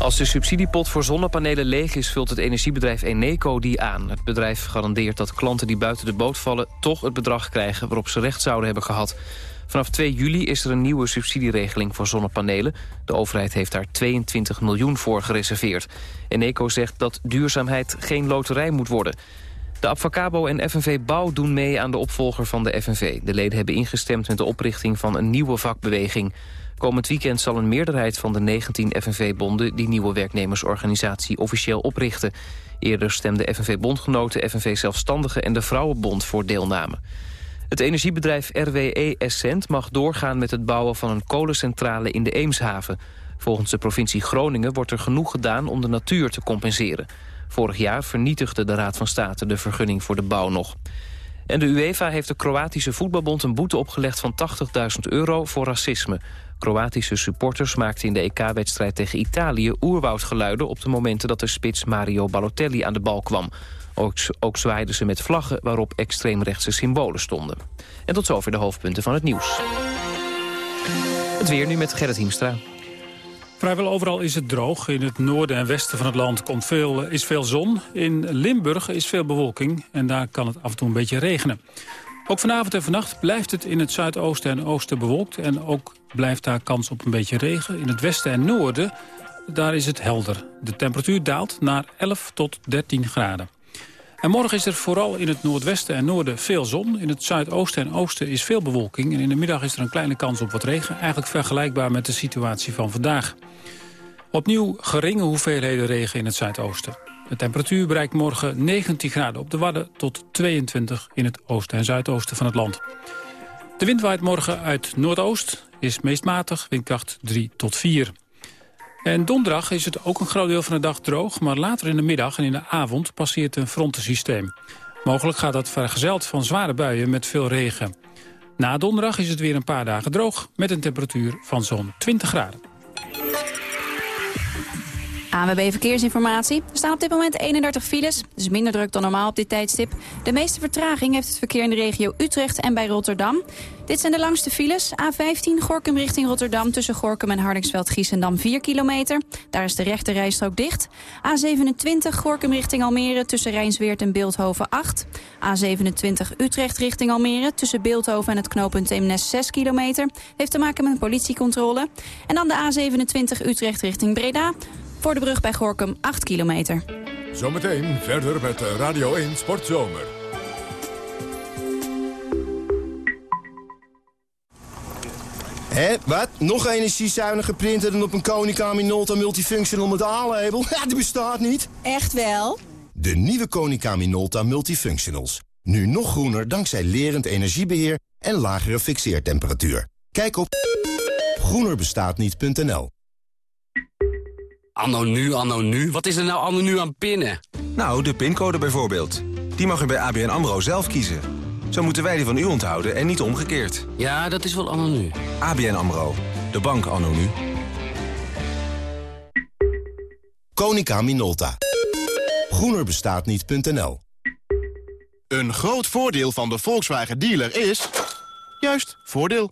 Speaker 4: Als de subsidiepot voor zonnepanelen leeg is... vult het energiebedrijf Eneco die aan. Het bedrijf garandeert dat klanten die buiten de boot vallen... toch het bedrag krijgen waarop ze recht zouden hebben gehad. Vanaf 2 juli is er een nieuwe subsidieregeling voor zonnepanelen. De overheid heeft daar 22 miljoen voor gereserveerd. Eneco zegt dat duurzaamheid geen loterij moet worden. De Abfacabo en FNV Bouw doen mee aan de opvolger van de FNV. De leden hebben ingestemd met de oprichting van een nieuwe vakbeweging. Komend weekend zal een meerderheid van de 19 FNV-bonden... die nieuwe werknemersorganisatie officieel oprichten. Eerder stemden FNV-bondgenoten, FNV Zelfstandigen... en de Vrouwenbond voor deelname. Het energiebedrijf RWE Essent mag doorgaan met het bouwen van een kolencentrale in de Eemshaven. Volgens de provincie Groningen wordt er genoeg gedaan om de natuur te compenseren. Vorig jaar vernietigde de Raad van State de vergunning voor de bouw nog. En de UEFA heeft de Kroatische voetbalbond een boete opgelegd van 80.000 euro voor racisme. Kroatische supporters maakten in de EK-wedstrijd tegen Italië oerwoudgeluiden op de momenten dat de spits Mario Balotelli aan de bal kwam. Ook, ook zwaaiden ze met vlaggen waarop extreemrechtse symbolen stonden. En tot zover de hoofdpunten van het nieuws. Het weer nu met Gerrit Hiemstra.
Speaker 34: Vrijwel overal is het droog. In het noorden en westen van het land komt veel, is veel zon. In Limburg is veel bewolking en daar kan het af en toe een beetje regenen. Ook vanavond en vannacht blijft het in het zuidoosten en oosten bewolkt... en ook blijft daar kans op een beetje regen. In het westen en noorden, daar is het helder. De temperatuur daalt naar 11 tot 13 graden. En morgen is er vooral in het noordwesten en noorden veel zon. In het zuidoosten en oosten is veel bewolking. En in de middag is er een kleine kans op wat regen. Eigenlijk vergelijkbaar met de situatie van vandaag. Opnieuw geringe hoeveelheden regen in het zuidoosten. De temperatuur bereikt morgen 19 graden op de Wadden... tot 22 in het oosten en zuidoosten van het land. De wind waait morgen uit noordoost, is meest matig, windkracht 3 tot 4. En donderdag is het ook een groot deel van de dag droog... maar later in de middag en in de avond passeert een frontensysteem. Mogelijk gaat dat vergezeld van zware buien met veel regen. Na donderdag is het weer een paar dagen droog... met een temperatuur van zo'n 20 graden.
Speaker 7: ANWB Verkeersinformatie. Er staan op dit moment 31 files. Dus minder druk dan normaal op dit tijdstip. De meeste vertraging heeft het verkeer in de regio Utrecht en bij Rotterdam. Dit zijn de langste files. A15 Gorkum richting Rotterdam tussen Gorkum en Hardingsveld-Giessendam 4 kilometer. Daar is de rechte rijstrook dicht. A27 Gorkum richting Almere tussen Rijnsweert en Beeldhoven 8. A27 Utrecht richting Almere tussen Beeldhoven en het knooppunt Eemnes 6 kilometer. Heeft te maken met een politiecontrole. En dan de A27 Utrecht richting Breda. Voor de brug bij Gorkum 8 kilometer.
Speaker 1: Zometeen verder met Radio 1 Sportzomer.
Speaker 35: Hé, wat? Nog energiezuinige printer dan op een Konica Minolta Multifunctional met A-label? Ja, die bestaat niet.
Speaker 23: Echt wel?
Speaker 35: De nieuwe Konica Minolta Multifunctionals. Nu nog groener dankzij lerend energiebeheer en lagere fixeertemperatuur. Kijk op groenerbestaatniet.nl
Speaker 36: Anno nu, anno nu. Wat is er nou anno nu aan pinnen?
Speaker 37: Nou, de pincode bijvoorbeeld. Die mag u bij ABN AMRO zelf kiezen. Zo moeten wij die van u onthouden en niet omgekeerd.
Speaker 36: Ja, dat is wel anno nu.
Speaker 37: ABN AMRO. De bank anno nu.
Speaker 35: Konica Minolta. Groenerbestaatniet.nl
Speaker 38: Een groot voordeel van de Volkswagen dealer is... juist, voordeel.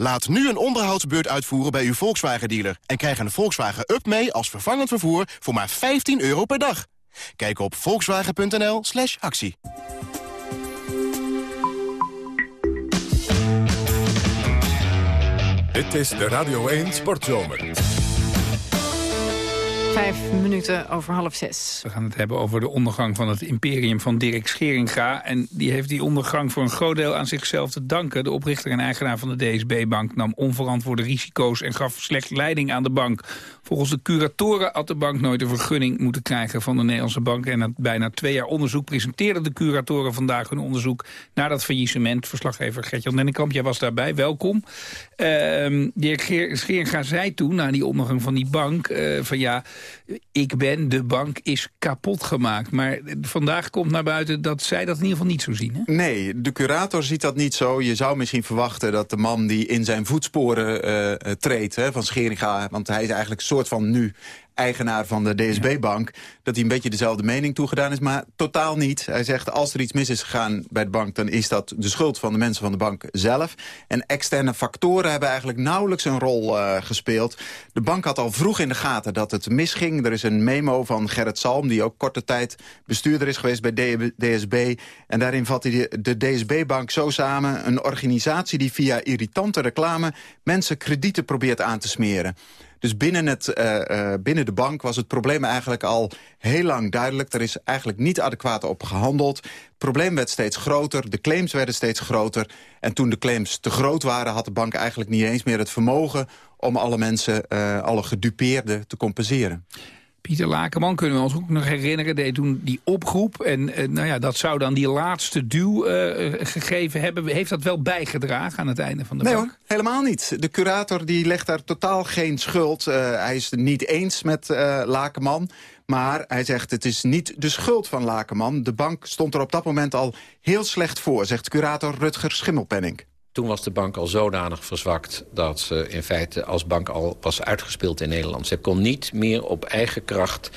Speaker 38: Laat nu een onderhoudsbeurt uitvoeren bij uw Volkswagen-dealer... en krijg een Volkswagen Up mee als vervangend vervoer voor maar 15 euro per dag. Kijk op volkswagen.nl slash actie.
Speaker 1: Dit is de Radio 1 Sportzomer.
Speaker 2: Vijf minuten over half zes.
Speaker 3: We gaan het hebben over de ondergang van het imperium van Dirk Scheringa. En die heeft die ondergang voor een groot deel aan zichzelf te danken. De oprichter en eigenaar van de DSB-bank nam onverantwoorde risico's... en gaf slecht leiding aan de bank. Volgens de curatoren had de bank nooit een vergunning moeten krijgen van de Nederlandse bank. En na bijna twee jaar onderzoek presenteerden de curatoren vandaag hun onderzoek naar dat faillissement. Verslaggever Gertjan Dennekamp, jij was daarbij, welkom. Uh, Dirk Scheringa zei toen, na die ondergang van die bank, uh, van ja, ik ben, de bank is kapot gemaakt. Maar vandaag komt naar buiten dat zij dat in ieder geval niet zo zien. Hè?
Speaker 39: Nee, de curator ziet dat niet zo. Je zou misschien verwachten dat de man die in zijn voetsporen uh, treedt hè, van Scheringa... want hij is eigenlijk een soort van nu eigenaar van de DSB-bank... dat hij een beetje dezelfde mening toegedaan is, maar totaal niet. Hij zegt, als er iets mis is gegaan bij de bank... dan is dat de schuld van de mensen van de bank zelf. En externe factoren hebben eigenlijk nauwelijks een rol uh, gespeeld. De bank had al vroeg in de gaten dat het misging. Er is een memo van Gerrit Salm, die ook korte tijd bestuurder is geweest bij DSB. En daarin vat hij de, DSB-bank zo samen... een organisatie die via irritante reclame mensen kredieten probeert aan te smeren. Dus binnen, het, uh, uh, binnen de bank was het probleem eigenlijk al heel lang duidelijk. Er is eigenlijk niet adequaat op gehandeld. Het probleem werd steeds groter, de claims werden steeds groter. En toen de claims te groot waren, had de bank eigenlijk niet eens meer het vermogen... om alle mensen, uh, alle gedupeerden, te compenseren.
Speaker 3: Pieter Lakenman, kunnen we ons ook nog herinneren, deed toen die oproep. En uh, nou ja, dat zou dan die laatste duw uh, gegeven hebben. Heeft dat wel bijgedragen aan het einde van de
Speaker 39: nee? Hoor, helemaal niet. De curator die legt daar totaal geen schuld. Uh, hij is het niet eens met Lakenman. Maar hij zegt, het is niet de schuld van Lakenman. De bank stond er op dat moment al heel slecht voor, zegt curator Rutger Schimmelpenning.
Speaker 40: Toen was de bank al zodanig verzwakt dat ze in feite als bank al was uitgespeeld in Nederland. Ze kon niet meer op eigen kracht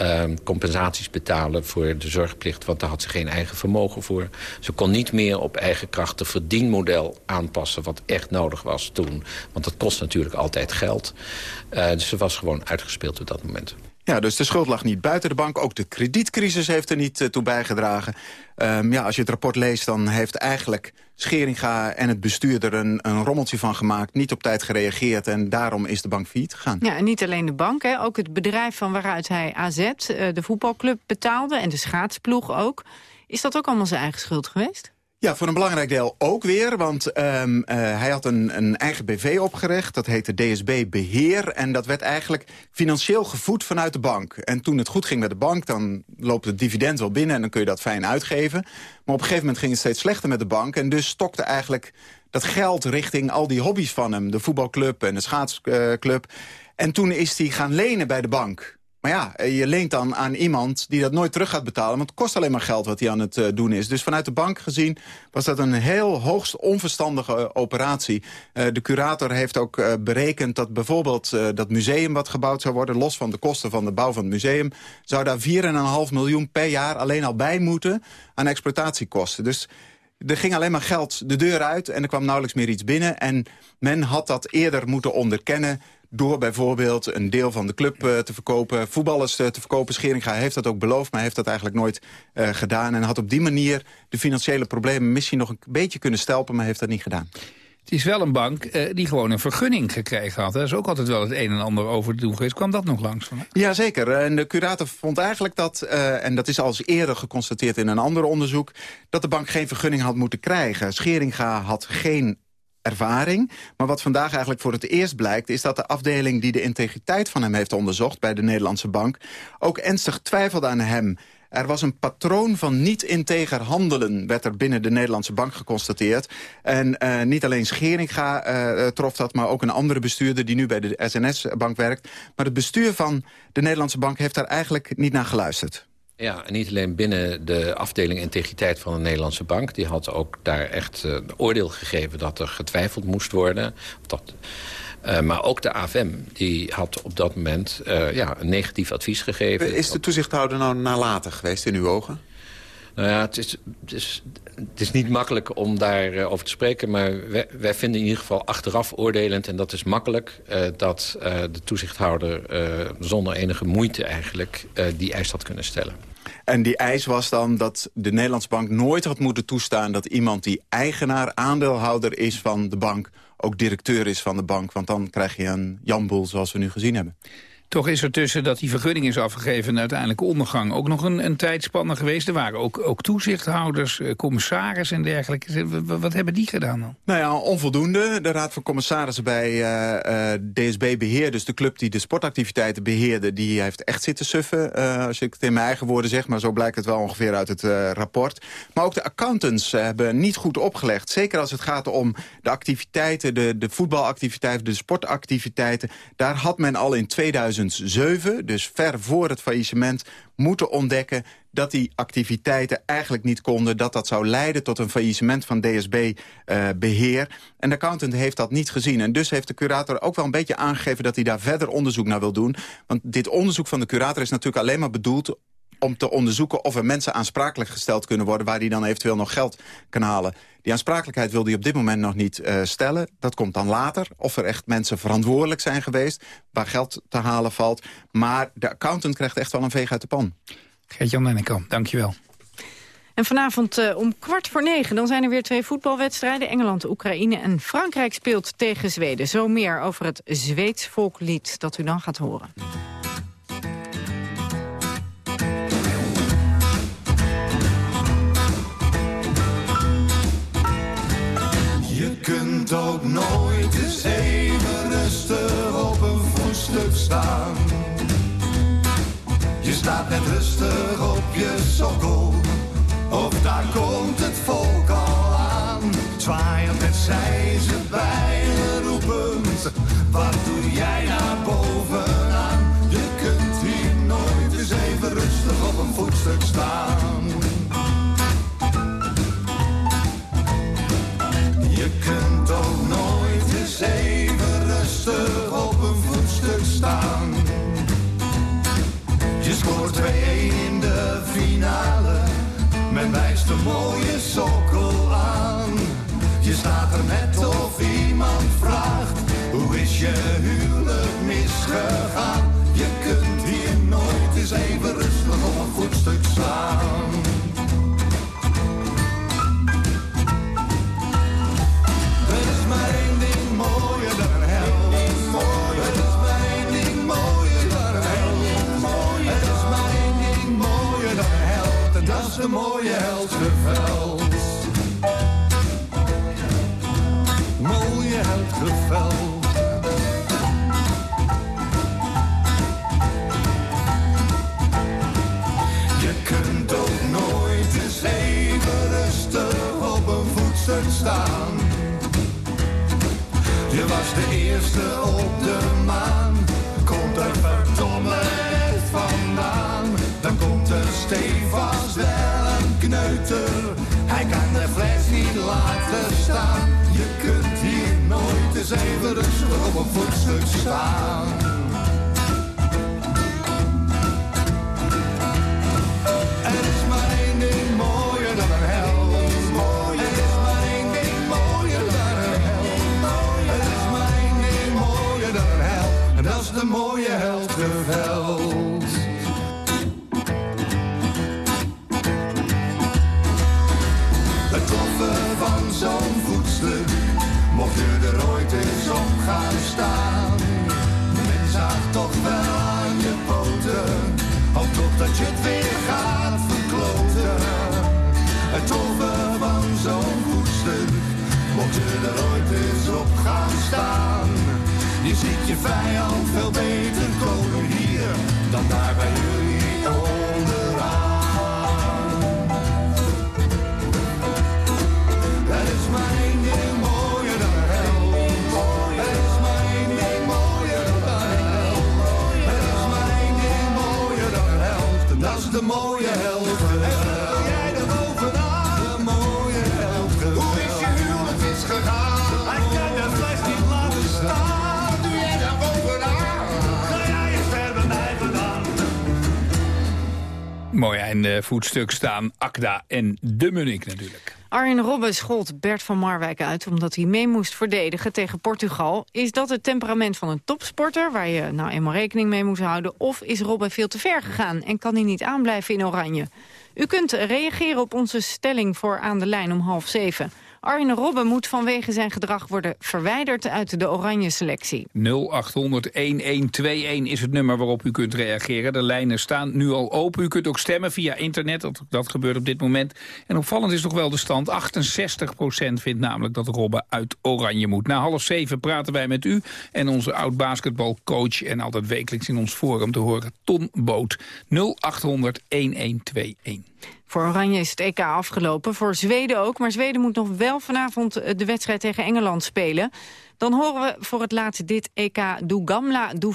Speaker 40: uh, compensaties betalen voor de zorgplicht... want daar had ze geen eigen vermogen voor. Ze kon niet meer op eigen kracht het verdienmodel aanpassen... wat echt nodig was toen. Want dat kost natuurlijk altijd geld. Uh, dus ze was gewoon uitgespeeld op dat moment.
Speaker 39: Ja, dus de schuld lag niet buiten de bank. Ook de kredietcrisis heeft er niet uh, toe bijgedragen. Um, ja, als je het rapport leest, dan heeft eigenlijk Scheringa en het bestuur er een, rommeltje van gemaakt. Niet op tijd gereageerd en daarom is de bank failliet gegaan.
Speaker 2: Ja, en niet alleen de bank, hè, ook het bedrijf van waaruit hij AZ, uh, de voetbalclub, betaalde. En de schaatsploeg ook. Is dat ook allemaal zijn eigen schuld geweest?
Speaker 39: Ja, voor een belangrijk deel ook weer. Want um, uh, hij had een, een eigen BV opgericht. Dat heette DSB Beheer. En dat werd eigenlijk financieel gevoed vanuit de bank. En toen het goed ging met de bank, dan loopt het dividend wel binnen... en dan kun je dat fijn uitgeven. Maar op een gegeven moment ging het steeds slechter met de bank. En dus stokte eigenlijk dat geld richting al die hobby's van hem. De voetbalclub en de schaatsclub. En toen is hij gaan lenen bij de bank. Maar ja, je leent dan aan iemand die dat nooit terug gaat betalen... want het kost alleen maar geld wat hij aan het uh, doen is. Dus vanuit de bank gezien was dat een heel hoogst onverstandige uh, operatie. De curator heeft ook berekend dat bijvoorbeeld dat museum wat gebouwd zou worden... los van de kosten van de bouw van het museum... zou daar 4,5 miljoen per jaar alleen al bij moeten aan exploitatiekosten. Dus er ging alleen maar geld de deur uit en er kwam nauwelijks meer iets binnen. En men had dat eerder moeten onderkennen door bijvoorbeeld een deel van de club uh, te verkopen... voetballers te, te verkopen. Scheringa heeft dat ook beloofd, maar heeft dat eigenlijk nooit uh, gedaan... en had op die manier de financiële problemen misschien nog een beetje kunnen stelpen... maar heeft dat niet gedaan.
Speaker 3: Het is wel een bank uh, die gewoon een vergunning gekregen had. Er is ook altijd wel het een en ander over te doen geweest. Kwam dat nog langs? Van?
Speaker 39: Jazeker. En de curator vond eigenlijk dat, uh, en dat is al eens eerder geconstateerd in een ander onderzoek... dat de bank geen vergunning had moeten krijgen. Scheringa had geen ervaring. Maar wat vandaag eigenlijk voor het eerst blijkt... is dat de afdeling die de integriteit van hem heeft onderzocht... bij de Nederlandse bank, ook ernstig twijfelde aan hem... Er was een patroon van niet-integer handelen... werd er binnen de Nederlandse bank geconstateerd. En uh, niet alleen Scheringa uh, trof dat... maar ook een andere bestuurder die nu bij de SNS-bank werkt. Maar het bestuur van de Nederlandse bank heeft daar eigenlijk niet naar geluisterd.
Speaker 40: Ja, en niet alleen binnen de afdeling integriteit van de Nederlandse bank. Die had ook daar echt oordeel gegeven dat er getwijfeld moest worden. Dat, uh, maar ook de AFM die had op dat moment uh, ja, een negatief advies gegeven.
Speaker 39: Is de toezichthouder nou nalatig geweest in uw ogen?
Speaker 40: Nou ja, het is, het is, het is niet makkelijk om daarover uh, over te spreken... maar wij, wij, vinden in ieder geval achteraf oordelend... en dat is makkelijk, uh, dat uh, de toezichthouder zonder enige moeite eigenlijk... die eis had kunnen stellen.
Speaker 39: En die eis was dan dat de Nederlandse bank nooit had moeten toestaan... dat iemand die eigenaar, aandeelhouder is van de bank... ook directeur is van de bank. Want dan krijg je een janboel zoals we nu gezien hebben.
Speaker 3: Toch is er tussen dat die vergunning is afgegeven en uiteindelijke ondergang ook nog een, een tijdspanne geweest. Er waren ook, ook toezichthouders, eh, commissaris en dergelijke. Wat, wat hebben die gedaan dan?
Speaker 39: Nou ja, onvoldoende. De Raad van Commissarissen bij uh, DSB Beheer, dus de club die de sportactiviteiten beheerde, die heeft echt zitten suffen. Als ik het in mijn eigen woorden zeg, maar zo blijkt het wel ongeveer uit het rapport. Maar ook de accountants hebben niet goed opgelegd. Zeker als het gaat om de activiteiten, de, de voetbalactiviteiten, de sportactiviteiten. Daar had men al in 2007, dus ver voor het faillissement, moeten ontdekken dat die activiteiten eigenlijk niet konden... dat dat zou leiden tot een faillissement van DSB-beheer. Eh, en de accountant heeft dat niet gezien. En dus heeft de curator ook wel een beetje aangegeven... dat hij daar verder onderzoek naar wil doen. Want dit onderzoek van de curator is natuurlijk alleen maar bedoeld om te onderzoeken of er mensen aansprakelijk gesteld kunnen worden... waar hij dan eventueel nog geld kan halen. Die aansprakelijkheid wil hij op dit moment nog niet uh, stellen. Dat komt dan later. Of er echt mensen verantwoordelijk zijn geweest... waar geld te halen valt. Maar de accountant krijgt echt wel een veeg uit de pan.
Speaker 3: Gert-Jan Dennekamp, dankjewel.
Speaker 2: En vanavond uh, om kwart voor negen dan zijn er weer twee voetbalwedstrijden. Engeland, Oekraïne en Frankrijk speelt tegen Zweden. Zo meer over het Zweeds volklied dat u dan gaat horen.
Speaker 41: Kunt ook nooit eens even rustig op een voetstuk staan. Je staat net rustig op je sokkel, of daar komt het volk al aan. Zwaaiend met zij ze bijna roepend, wat doe jij naar bovenaan? Je kunt hier nooit eens even rustig op een voetstuk staan. Wijst een mooie sokkel aan. Je staat er net of iemand vraagt, hoe is je huwelijk misgegaan? Je kunt hier nooit eens even rustig op een voetstuk staan. Er is één ding mooier dan een held. Er is één ding mooier dan een held. Er is maar ding mooier dan een held. En dat is de mooie heldgeveld. Je kunt ook nooit eens even rustig op een voetstuk staan. Je was de eerste op de maan. Komt er verdomme vandaan. Dan komt er stevast wel een kneuter. Eens even rustig op een voetstuk staan. Vijand veel beter komen hier, dan daar bij jullie
Speaker 3: Mooi einde voetstuk staan. Akda en de Munnik natuurlijk.
Speaker 2: Arjen Robben schold Bert van Marwijk uit omdat hij mee moest verdedigen tegen Portugal. Is dat het temperament van een topsporter waar je nou eenmaal rekening mee moest houden? Of is Robben veel te ver gegaan en kan hij niet aanblijven in oranje? U kunt reageren op onze stelling voor Aan de Lijn om half zeven. Arjen Robben moet vanwege zijn gedrag worden verwijderd uit de oranje selectie.
Speaker 3: 0800-1121 is het nummer waarop u kunt reageren. De lijnen staan nu al open. U kunt ook stemmen via internet, dat, dat gebeurt op dit moment. En opvallend is toch wel de stand. 68% vindt namelijk dat Robben uit oranje moet. Na half zeven praten wij met u en onze oud-basketbalcoach... en altijd wekelijks in ons forum te horen, Ton Boot. 0800 1121.
Speaker 2: Voor Oranje is het EK afgelopen, voor Zweden ook. Maar Zweden moet nog wel vanavond eh, de wedstrijd tegen Engeland spelen. Dan horen we voor het laatst dit EK Du Gamla Du.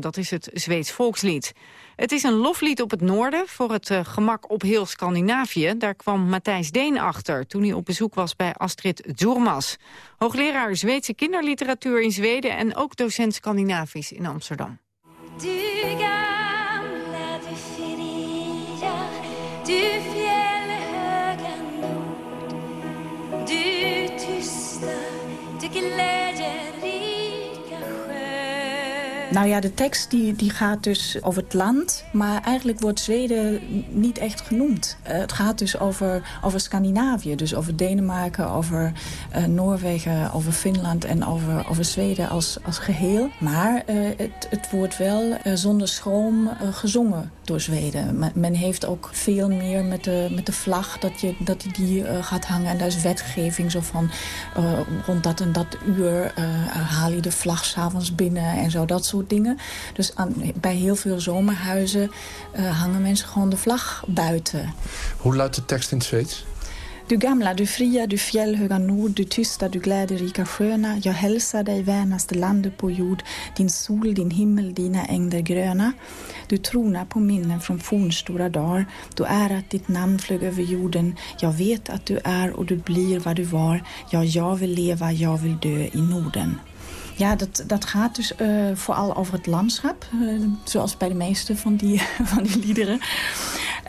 Speaker 2: Dat is het Zweeds volkslied. Het is een loflied op het noorden voor het uh, gemak op heel Scandinavië. Daar kwam Matthijs Deen achter toen hij op bezoek was bij Astrid Zurmas. Hoogleraar Zweedse kinderliteratuur in Zweden en ook docent Scandinavisch in Amsterdam.
Speaker 42: Du gamla, du du
Speaker 43: Nou ja, de tekst die, die gaat dus over het land. Maar eigenlijk wordt Zweden niet echt genoemd. Uh, het gaat dus over, over Scandinavië. Dus over Denemarken, over uh, Noorwegen, over Finland en over, over Zweden als, als geheel. Maar uh, het, het wordt wel zonder schroom gezongen door Zweden. Men, heeft ook veel meer met de, met de vlag dat je, dat die gaat hangen. En daar is wetgeving zo van rond dat en dat uur haal je de vlag s'avonds binnen en zo. Dat soort dingen. Dus aan, bij heel veel zomerhuizen hangen mensen gewoon de vlag buiten.
Speaker 44: Hoe luidt de tekst in het Zweeds?
Speaker 43: Du gamla, du fria, du fjällhöga nord, du tysta, du glädjerika sköna Jag hälsar dig vänaste landet på jord Din sol, din himmel, dina ängder gröna Du tronar på minnen från fornstora dagar Då är att ditt namn flög över jorden Jag vet att du är och du blir vad du var Ja, jag vill leva, jag vill dö i Norden ja, dat, dat gaat dus uh, vooral over het landschap. Uh, zoals bij de meeste van die, van die liederen.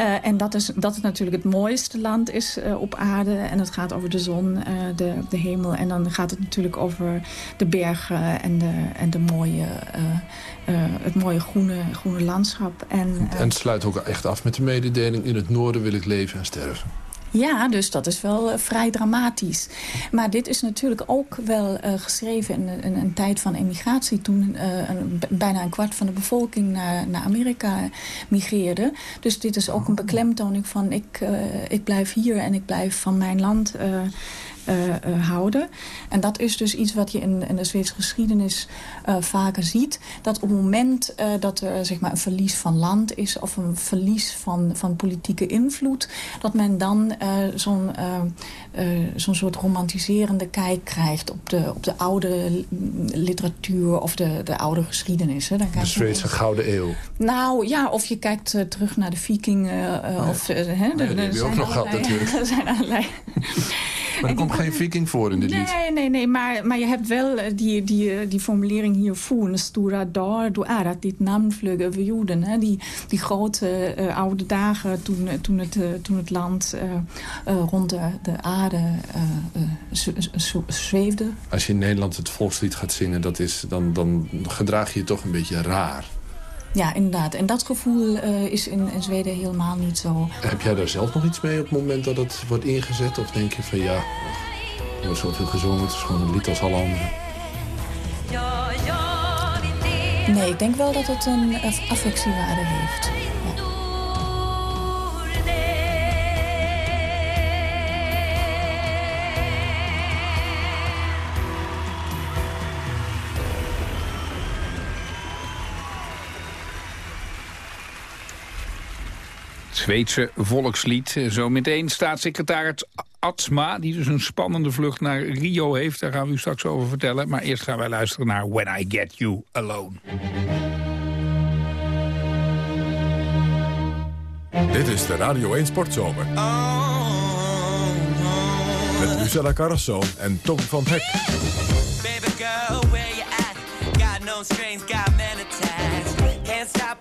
Speaker 43: Uh, en dat is, dat het natuurlijk het mooiste land is op aarde. En het gaat over de zon, de, de hemel. En dan gaat het natuurlijk over de bergen en de, en de mooie, het mooie groene, groene landschap. En,
Speaker 44: en sluit ook echt af met de mededeling... in het noorden wil ik leven en sterven.
Speaker 43: Ja, dus dat is wel uh, vrij dramatisch. Maar dit is natuurlijk ook wel uh, geschreven in, een tijd van emigratie... toen een, bijna een kwart van de bevolking naar, naar Amerika migreerde. Dus dit is ook een beklemtoning van ik, ik blijf hier en ik blijf van mijn land... Uh, uh, houden. En dat is dus iets wat je in, in de Zweedse geschiedenis uh, vaker ziet. Dat op het moment dat er zeg maar, een verlies van land is... of een verlies van, van politieke invloed... dat men dan zo'n zo'n soort romantiserende kijk krijgt... op de, op de oude literatuur of de, de oude geschiedenissen. Dan
Speaker 44: de Zweedse Gouden Eeuw.
Speaker 43: Nou ja, of je kijkt terug naar de vikingen. Nee. Of, hè,
Speaker 44: die heb je ook nog gehad natuurlijk.
Speaker 43: Er zijn allerlei...
Speaker 44: Maar er komt geen viking voor in dit
Speaker 43: nee,
Speaker 44: lied.
Speaker 43: Nee, nee, nee. Maar, maar je hebt wel die, die, die formulering hier voor. Stora dar, du ditt namn flög över jorden. Hè? Die, die grote uh, oude dagen toen, toen, het, uh, toen het land uh, rond de, de aarde zweefde.
Speaker 44: Als je in Nederland het volkslied gaat zingen... Dat is, dan, dan gedraag je je toch een beetje raar.
Speaker 43: Ja, inderdaad. En dat gevoel uh, is in, in, Zweden helemaal niet zo.
Speaker 44: Heb jij daar zelf nog iets mee op het moment dat het wordt ingezet? Of denk je van ja, er wordt zoveel gezongen, het is gewoon een lied als alle anderen?
Speaker 43: Nee, ik denk wel dat het een affectiewaarde heeft.
Speaker 3: Zweedse volkslied. Zometeen staatssecretaris Atsma, die dus een spannende vlucht naar Rio heeft. Daar gaan we u straks over vertellen. Maar eerst gaan wij luisteren naar When I Get You Alone.
Speaker 1: Dit is de Radio 1 Sportzomer. Met Lucella Carrasso en Tom van Hek.
Speaker 45: Baby girl, where you at? Got no strings, got many tags. Can't stop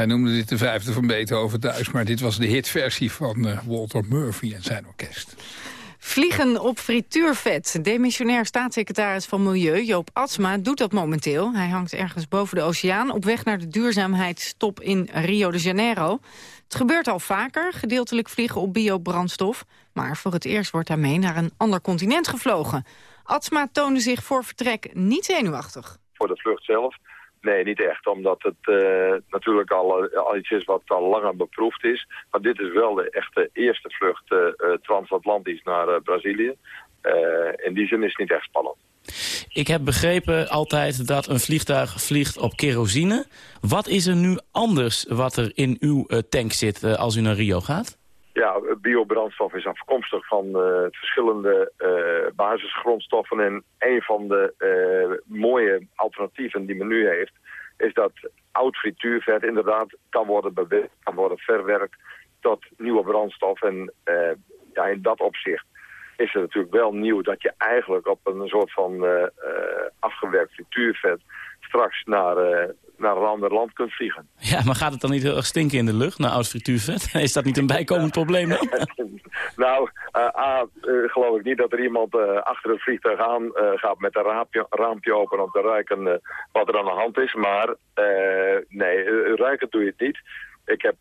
Speaker 3: Wij noemden dit de vijfde van Beethoven thuis... maar dit was de hitversie van eh, Walter Murphy en zijn orkest.
Speaker 2: Vliegen op frituurvet. Demissionair staatssecretaris van Milieu, Joop Atsma, doet dat momenteel. Hij hangt ergens boven de oceaan op weg naar de duurzaamheidstop in Rio de Janeiro. Het gebeurt al vaker, gedeeltelijk vliegen op biobrandstof. Maar voor het eerst wordt daarmee naar een ander continent gevlogen. Atsma toonde zich voor vertrek niet zenuwachtig.
Speaker 46: voor de vlucht zelf. Nee, niet echt, omdat het eh, natuurlijk al, al iets is wat al langer beproefd is. Maar dit is wel de echte eerste vlucht eh, eh, transatlantisch naar Brazilië. In die zin is het niet echt spannend.
Speaker 47: Ik heb begrepen altijd dat een vliegtuig vliegt op kerosine. Wat is er nu anders wat er in uw tank zit als u naar Rio gaat?
Speaker 46: Biobrandstof is afkomstig van eh, verschillende eh, basisgrondstoffen. En een van de eh, mooie alternatieven die men nu heeft... is dat oud frituurvet inderdaad kan worden bewerkt, kan worden verwerkt tot nieuwe brandstof. En ja, in dat opzicht is het natuurlijk wel nieuw dat je eigenlijk op een soort van afgewerkt frituurvet straks naar, eh, naar een ander land kunt vliegen.
Speaker 47: Ja, maar gaat het dan niet heel erg stinken in de lucht naar oud frituurvet? Is dat niet een bijkomend probleem dan?
Speaker 46: Nou, eh, A, eh, geloof ik niet dat er iemand achter een vliegtuig aan gaat met een raampje, raampje open om te ruiken wat er aan de hand is. Maar nee, ruiken doe je het niet. Ik heb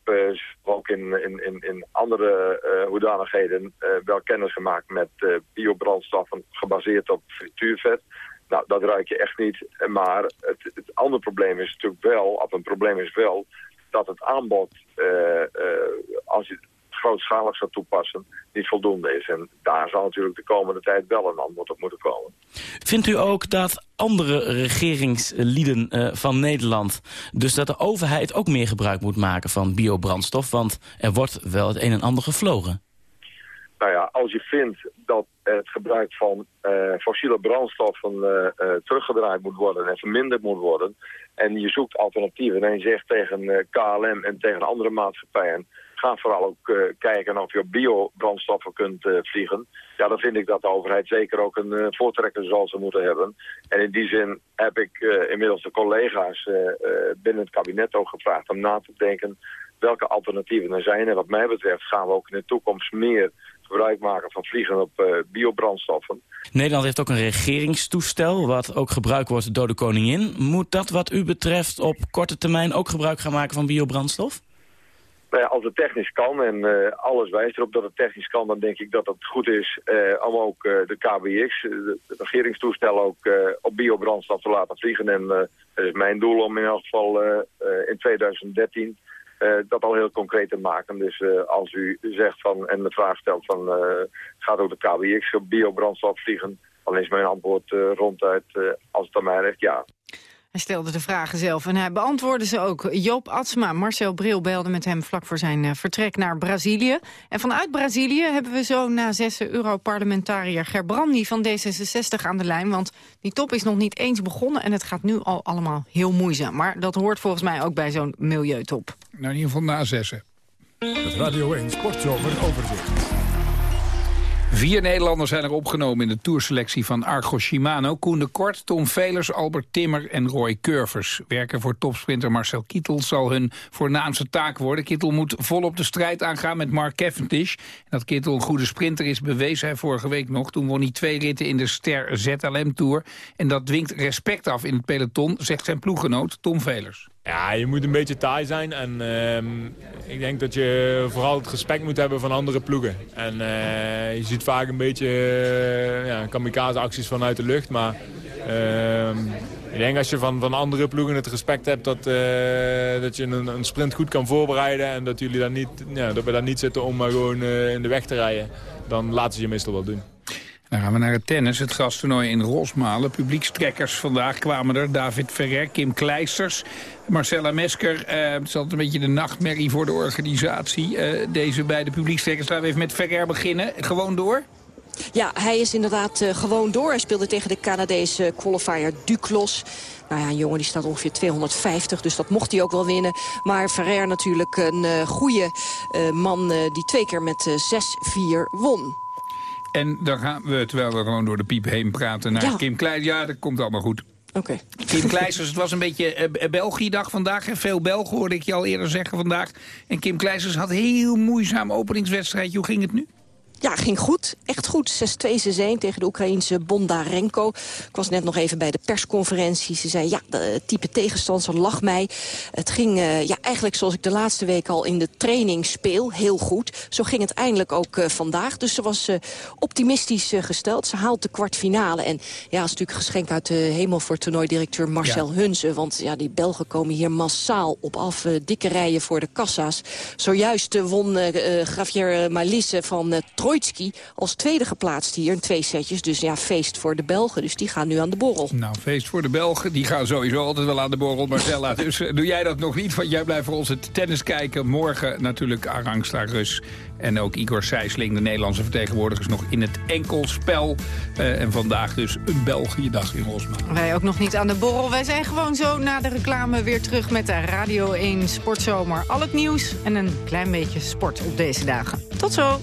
Speaker 46: ook in, in, in, in andere hoedanigheden wel kennis gemaakt met biobrandstoffen gebaseerd op frituurvet. Nou, dat ruik je echt niet. Maar het, het andere probleem is natuurlijk wel, of een probleem is wel, dat het aanbod, eh, eh, als je het grootschalig zou toepassen, niet voldoende is. En daar zal natuurlijk de komende tijd wel een antwoord op moeten komen.
Speaker 47: Vindt u ook dat andere regeringslieden eh, van Nederland... dus dat de overheid ook meer gebruik moet maken van biobrandstof? Want er wordt wel het een en ander gevlogen.
Speaker 46: Nou ja, als je vindt dat het gebruik van eh, fossiele brandstoffen eh, eh, teruggedraaid moet worden en verminderd moet worden, en je zoekt alternatieven en je zegt tegen KLM en tegen andere maatschappijen, ga vooral ook kijken of je op biobrandstoffen kunt vliegen. Ja, dan vind ik dat de overheid zeker ook een voortrekker zal ze moeten hebben. En in die zin heb ik inmiddels de collega's binnen het kabinet ook gevraagd om na te denken welke alternatieven er zijn. En wat mij betreft gaan we ook in de toekomst meer gebruik maken van vliegen op eh, biobrandstoffen.
Speaker 47: Nederland heeft ook een regeringstoestel... wat ook gebruikt wordt door de koningin. Moet dat wat u betreft op korte termijn ook gebruik gaan maken van biobrandstof?
Speaker 46: Nou ja, als het technisch kan en eh, alles wijst erop dat het technisch kan, dan denk ik dat het goed is eh, om ook de KBX, de, de regeringstoestel, ook op biobrandstof te laten vliegen. En het is mijn doel om in elk geval in 2013 eh, dat al heel concreet te maken. Dus eh, als u zegt van, en de vraag stelt van, eh, gaat ook de KWX op biobrandstof vliegen? Dan is mijn antwoord eh, ronduit, eh, als het aan mij ligt, ja.
Speaker 2: Hij stelde de vragen zelf en hij beantwoordde ze ook. Joop Atsma, Marcel Bril belde met hem vlak voor zijn eh, vertrek naar Brazilië. En vanuit Brazilië hebben we zo na zessen Europarlementariër Gerbrandi van D66 aan de lijn. Want die top is nog niet eens begonnen en het gaat nu al allemaal heel moeizaam. Maar dat hoort volgens mij ook bij zo'n milieutop.
Speaker 3: Nou, in ieder geval na zessen.
Speaker 1: Het Radio 1 Sportzomer overzicht.
Speaker 3: Vier Nederlanders zijn er opgenomen in de tourselectie van Argo Shimano. Koen de Kort, Tom Velers, Albert Timmer en Roy Curvers. Werken voor topsprinter Marcel Kittel zal hun voornaamste taak worden. Kittel moet volop de strijd aangaan met Mark Cavendish. En dat Kittel een goede sprinter is, bewees hij vorige week nog. Toen won hij twee ritten in de Ster ZLM Tour. En dat dwingt respect af in het peloton, zegt zijn ploeggenoot Tom Velers.
Speaker 48: Ja, je moet een beetje taai zijn. En ehm, ik denk dat je vooral het respect moet hebben van andere ploegen. En eh, je ziet vaak een beetje eh, ja, kamikaze-acties vanuit de lucht. Maar ehm, ik denk als je van, van andere ploegen het respect hebt dat, eh, dat je een, een sprint goed kan voorbereiden. En dat, jullie daar niet, ja, dat we daar niet zitten om maar gewoon in de weg te rijden. Dan laten ze je meestal wel doen.
Speaker 3: Dan gaan we naar het tennis, het grastoernooi in Rosmalen. Publiekstrekkers vandaag kwamen er. David Ferrer, Kim Kleisters, Marcella Mesker. Eh, het is altijd een beetje de nachtmerrie voor de organisatie. Eh, deze beide publiekstrekkers. Laten we even met Ferrer beginnen. Gewoon door?
Speaker 35: Ja, hij is inderdaad uh, gewoon door. Hij speelde tegen de Canadese qualifier Duclos. Nou ja, een jongen die staat ongeveer 250, dus dat mocht hij ook wel winnen. Maar Ferrer natuurlijk een goede man die twee keer met 6-4 won.
Speaker 3: En dan gaan we, terwijl we gewoon door de piep heen praten, naar ja. Kim Klein. Ja, dat komt allemaal goed.
Speaker 35: Oké. Okay.
Speaker 3: Kim Kleisters, het was een beetje uh, België-dag vandaag. Veel Belgen hoorde ik je al eerder zeggen vandaag. En Kim Kleisters had een heel moeizaam openingswedstrijd. Hoe ging het nu?
Speaker 35: Ja, ging goed. Echt goed. 6-2 6-1 tegen de Oekraïense Bondarenko. Ik was net nog even bij de persconferentie. Ze zei, ja, de type tegenstander lag mij. Het ging uh, ja, eigenlijk zoals ik de laatste week al in de training speel. Heel goed. Zo ging het eindelijk ook uh, vandaag. Dus ze was uh, optimistisch gesteld. Ze haalt de kwartfinale. En ja, dat is natuurlijk geschenk uit de hemel voor toernooidirecteur Marcel ja. Hunze. Want ja, die Belgen komen hier massaal op af. dikke rijen voor de kassa's. Zojuist won Javier Malisse van Als tweede geplaatst hier in twee setjes. Dus ja, feest voor de Belgen. Dus die gaan nu aan de borrel.
Speaker 3: Nou, feest voor de Belgen. Die gaan sowieso altijd wel aan de borrel, Marcella. dus uh, doe jij dat nog niet, want jij blijft voor ons het tennis kijken. Morgen natuurlijk Arangsta Rus. En ook Igor Sijsling, de Nederlandse vertegenwoordigers, nog in het enkelspel. Uh, en vandaag dus een België-dag in Rosmalen.
Speaker 2: Wij ook nog niet aan de borrel. Wij zijn gewoon zo na de reclame weer terug met de Radio 1 Sportzomer. Al het nieuws en een klein beetje sport op deze dagen. Tot zo!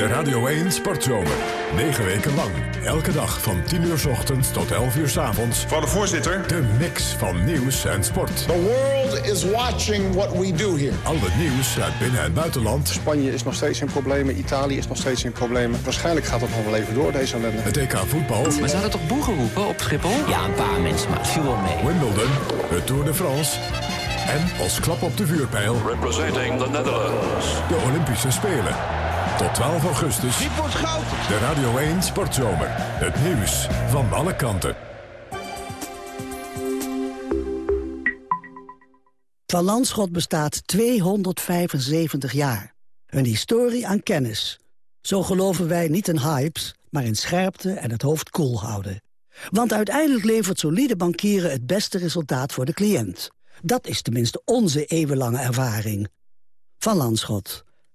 Speaker 1: De Radio 1 Sportzomer. 9 weken lang. Elke dag van 10 uur s ochtends tot 11 uur s avonds.
Speaker 49: Van de voorzitter.
Speaker 1: De mix van nieuws en sport.
Speaker 49: The world is watching what we do here.
Speaker 1: Al het nieuws uit binnen- en buitenland.
Speaker 49: Spanje is nog steeds in problemen. Italië is nog steeds in problemen. Waarschijnlijk gaat het nog wel even door, deze ellende.
Speaker 1: Het EK voetbal.
Speaker 50: Maar ze hadden toch boegen roepen op Schiphol?
Speaker 51: Ja, een paar mensen, maar het viel wel mee.
Speaker 1: Wimbledon. Het Tour de France. En als klap op de vuurpijl...
Speaker 52: Representing the Netherlands.
Speaker 1: De Olympische Spelen. Tot 12 augustus.
Speaker 49: Dit wordt goud.
Speaker 1: De Radio 1 Sportzomer. Het nieuws van alle kanten.
Speaker 53: Van Landschot bestaat 275 jaar. Een historie aan kennis. Zo geloven wij niet in hypes, maar in scherpte en het hoofd koel cool houden. Want uiteindelijk levert solide bankieren het beste resultaat voor de cliënt. Dat is tenminste onze eeuwenlange ervaring. Van Landschot.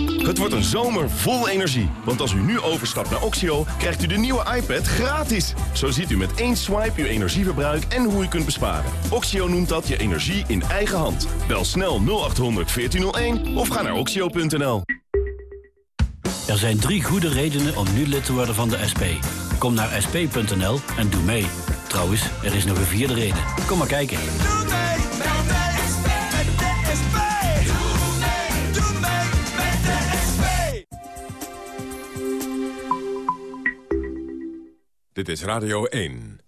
Speaker 54: Het wordt een zomer vol energie. Want als u nu overstapt naar Oxio, krijgt u de nieuwe iPad gratis. Zo ziet u met één swipe uw energieverbruik en hoe u kunt besparen. Oxio noemt dat je energie in eigen hand. Bel snel 0800 1401 of ga naar oxio.nl.
Speaker 55: Er zijn drie goede redenen om nu lid te worden van de SP. Kom naar sp.nl en doe mee.
Speaker 19: Trouwens, er is nog een vierde reden. Kom maar kijken.
Speaker 1: Dit is Radio 1.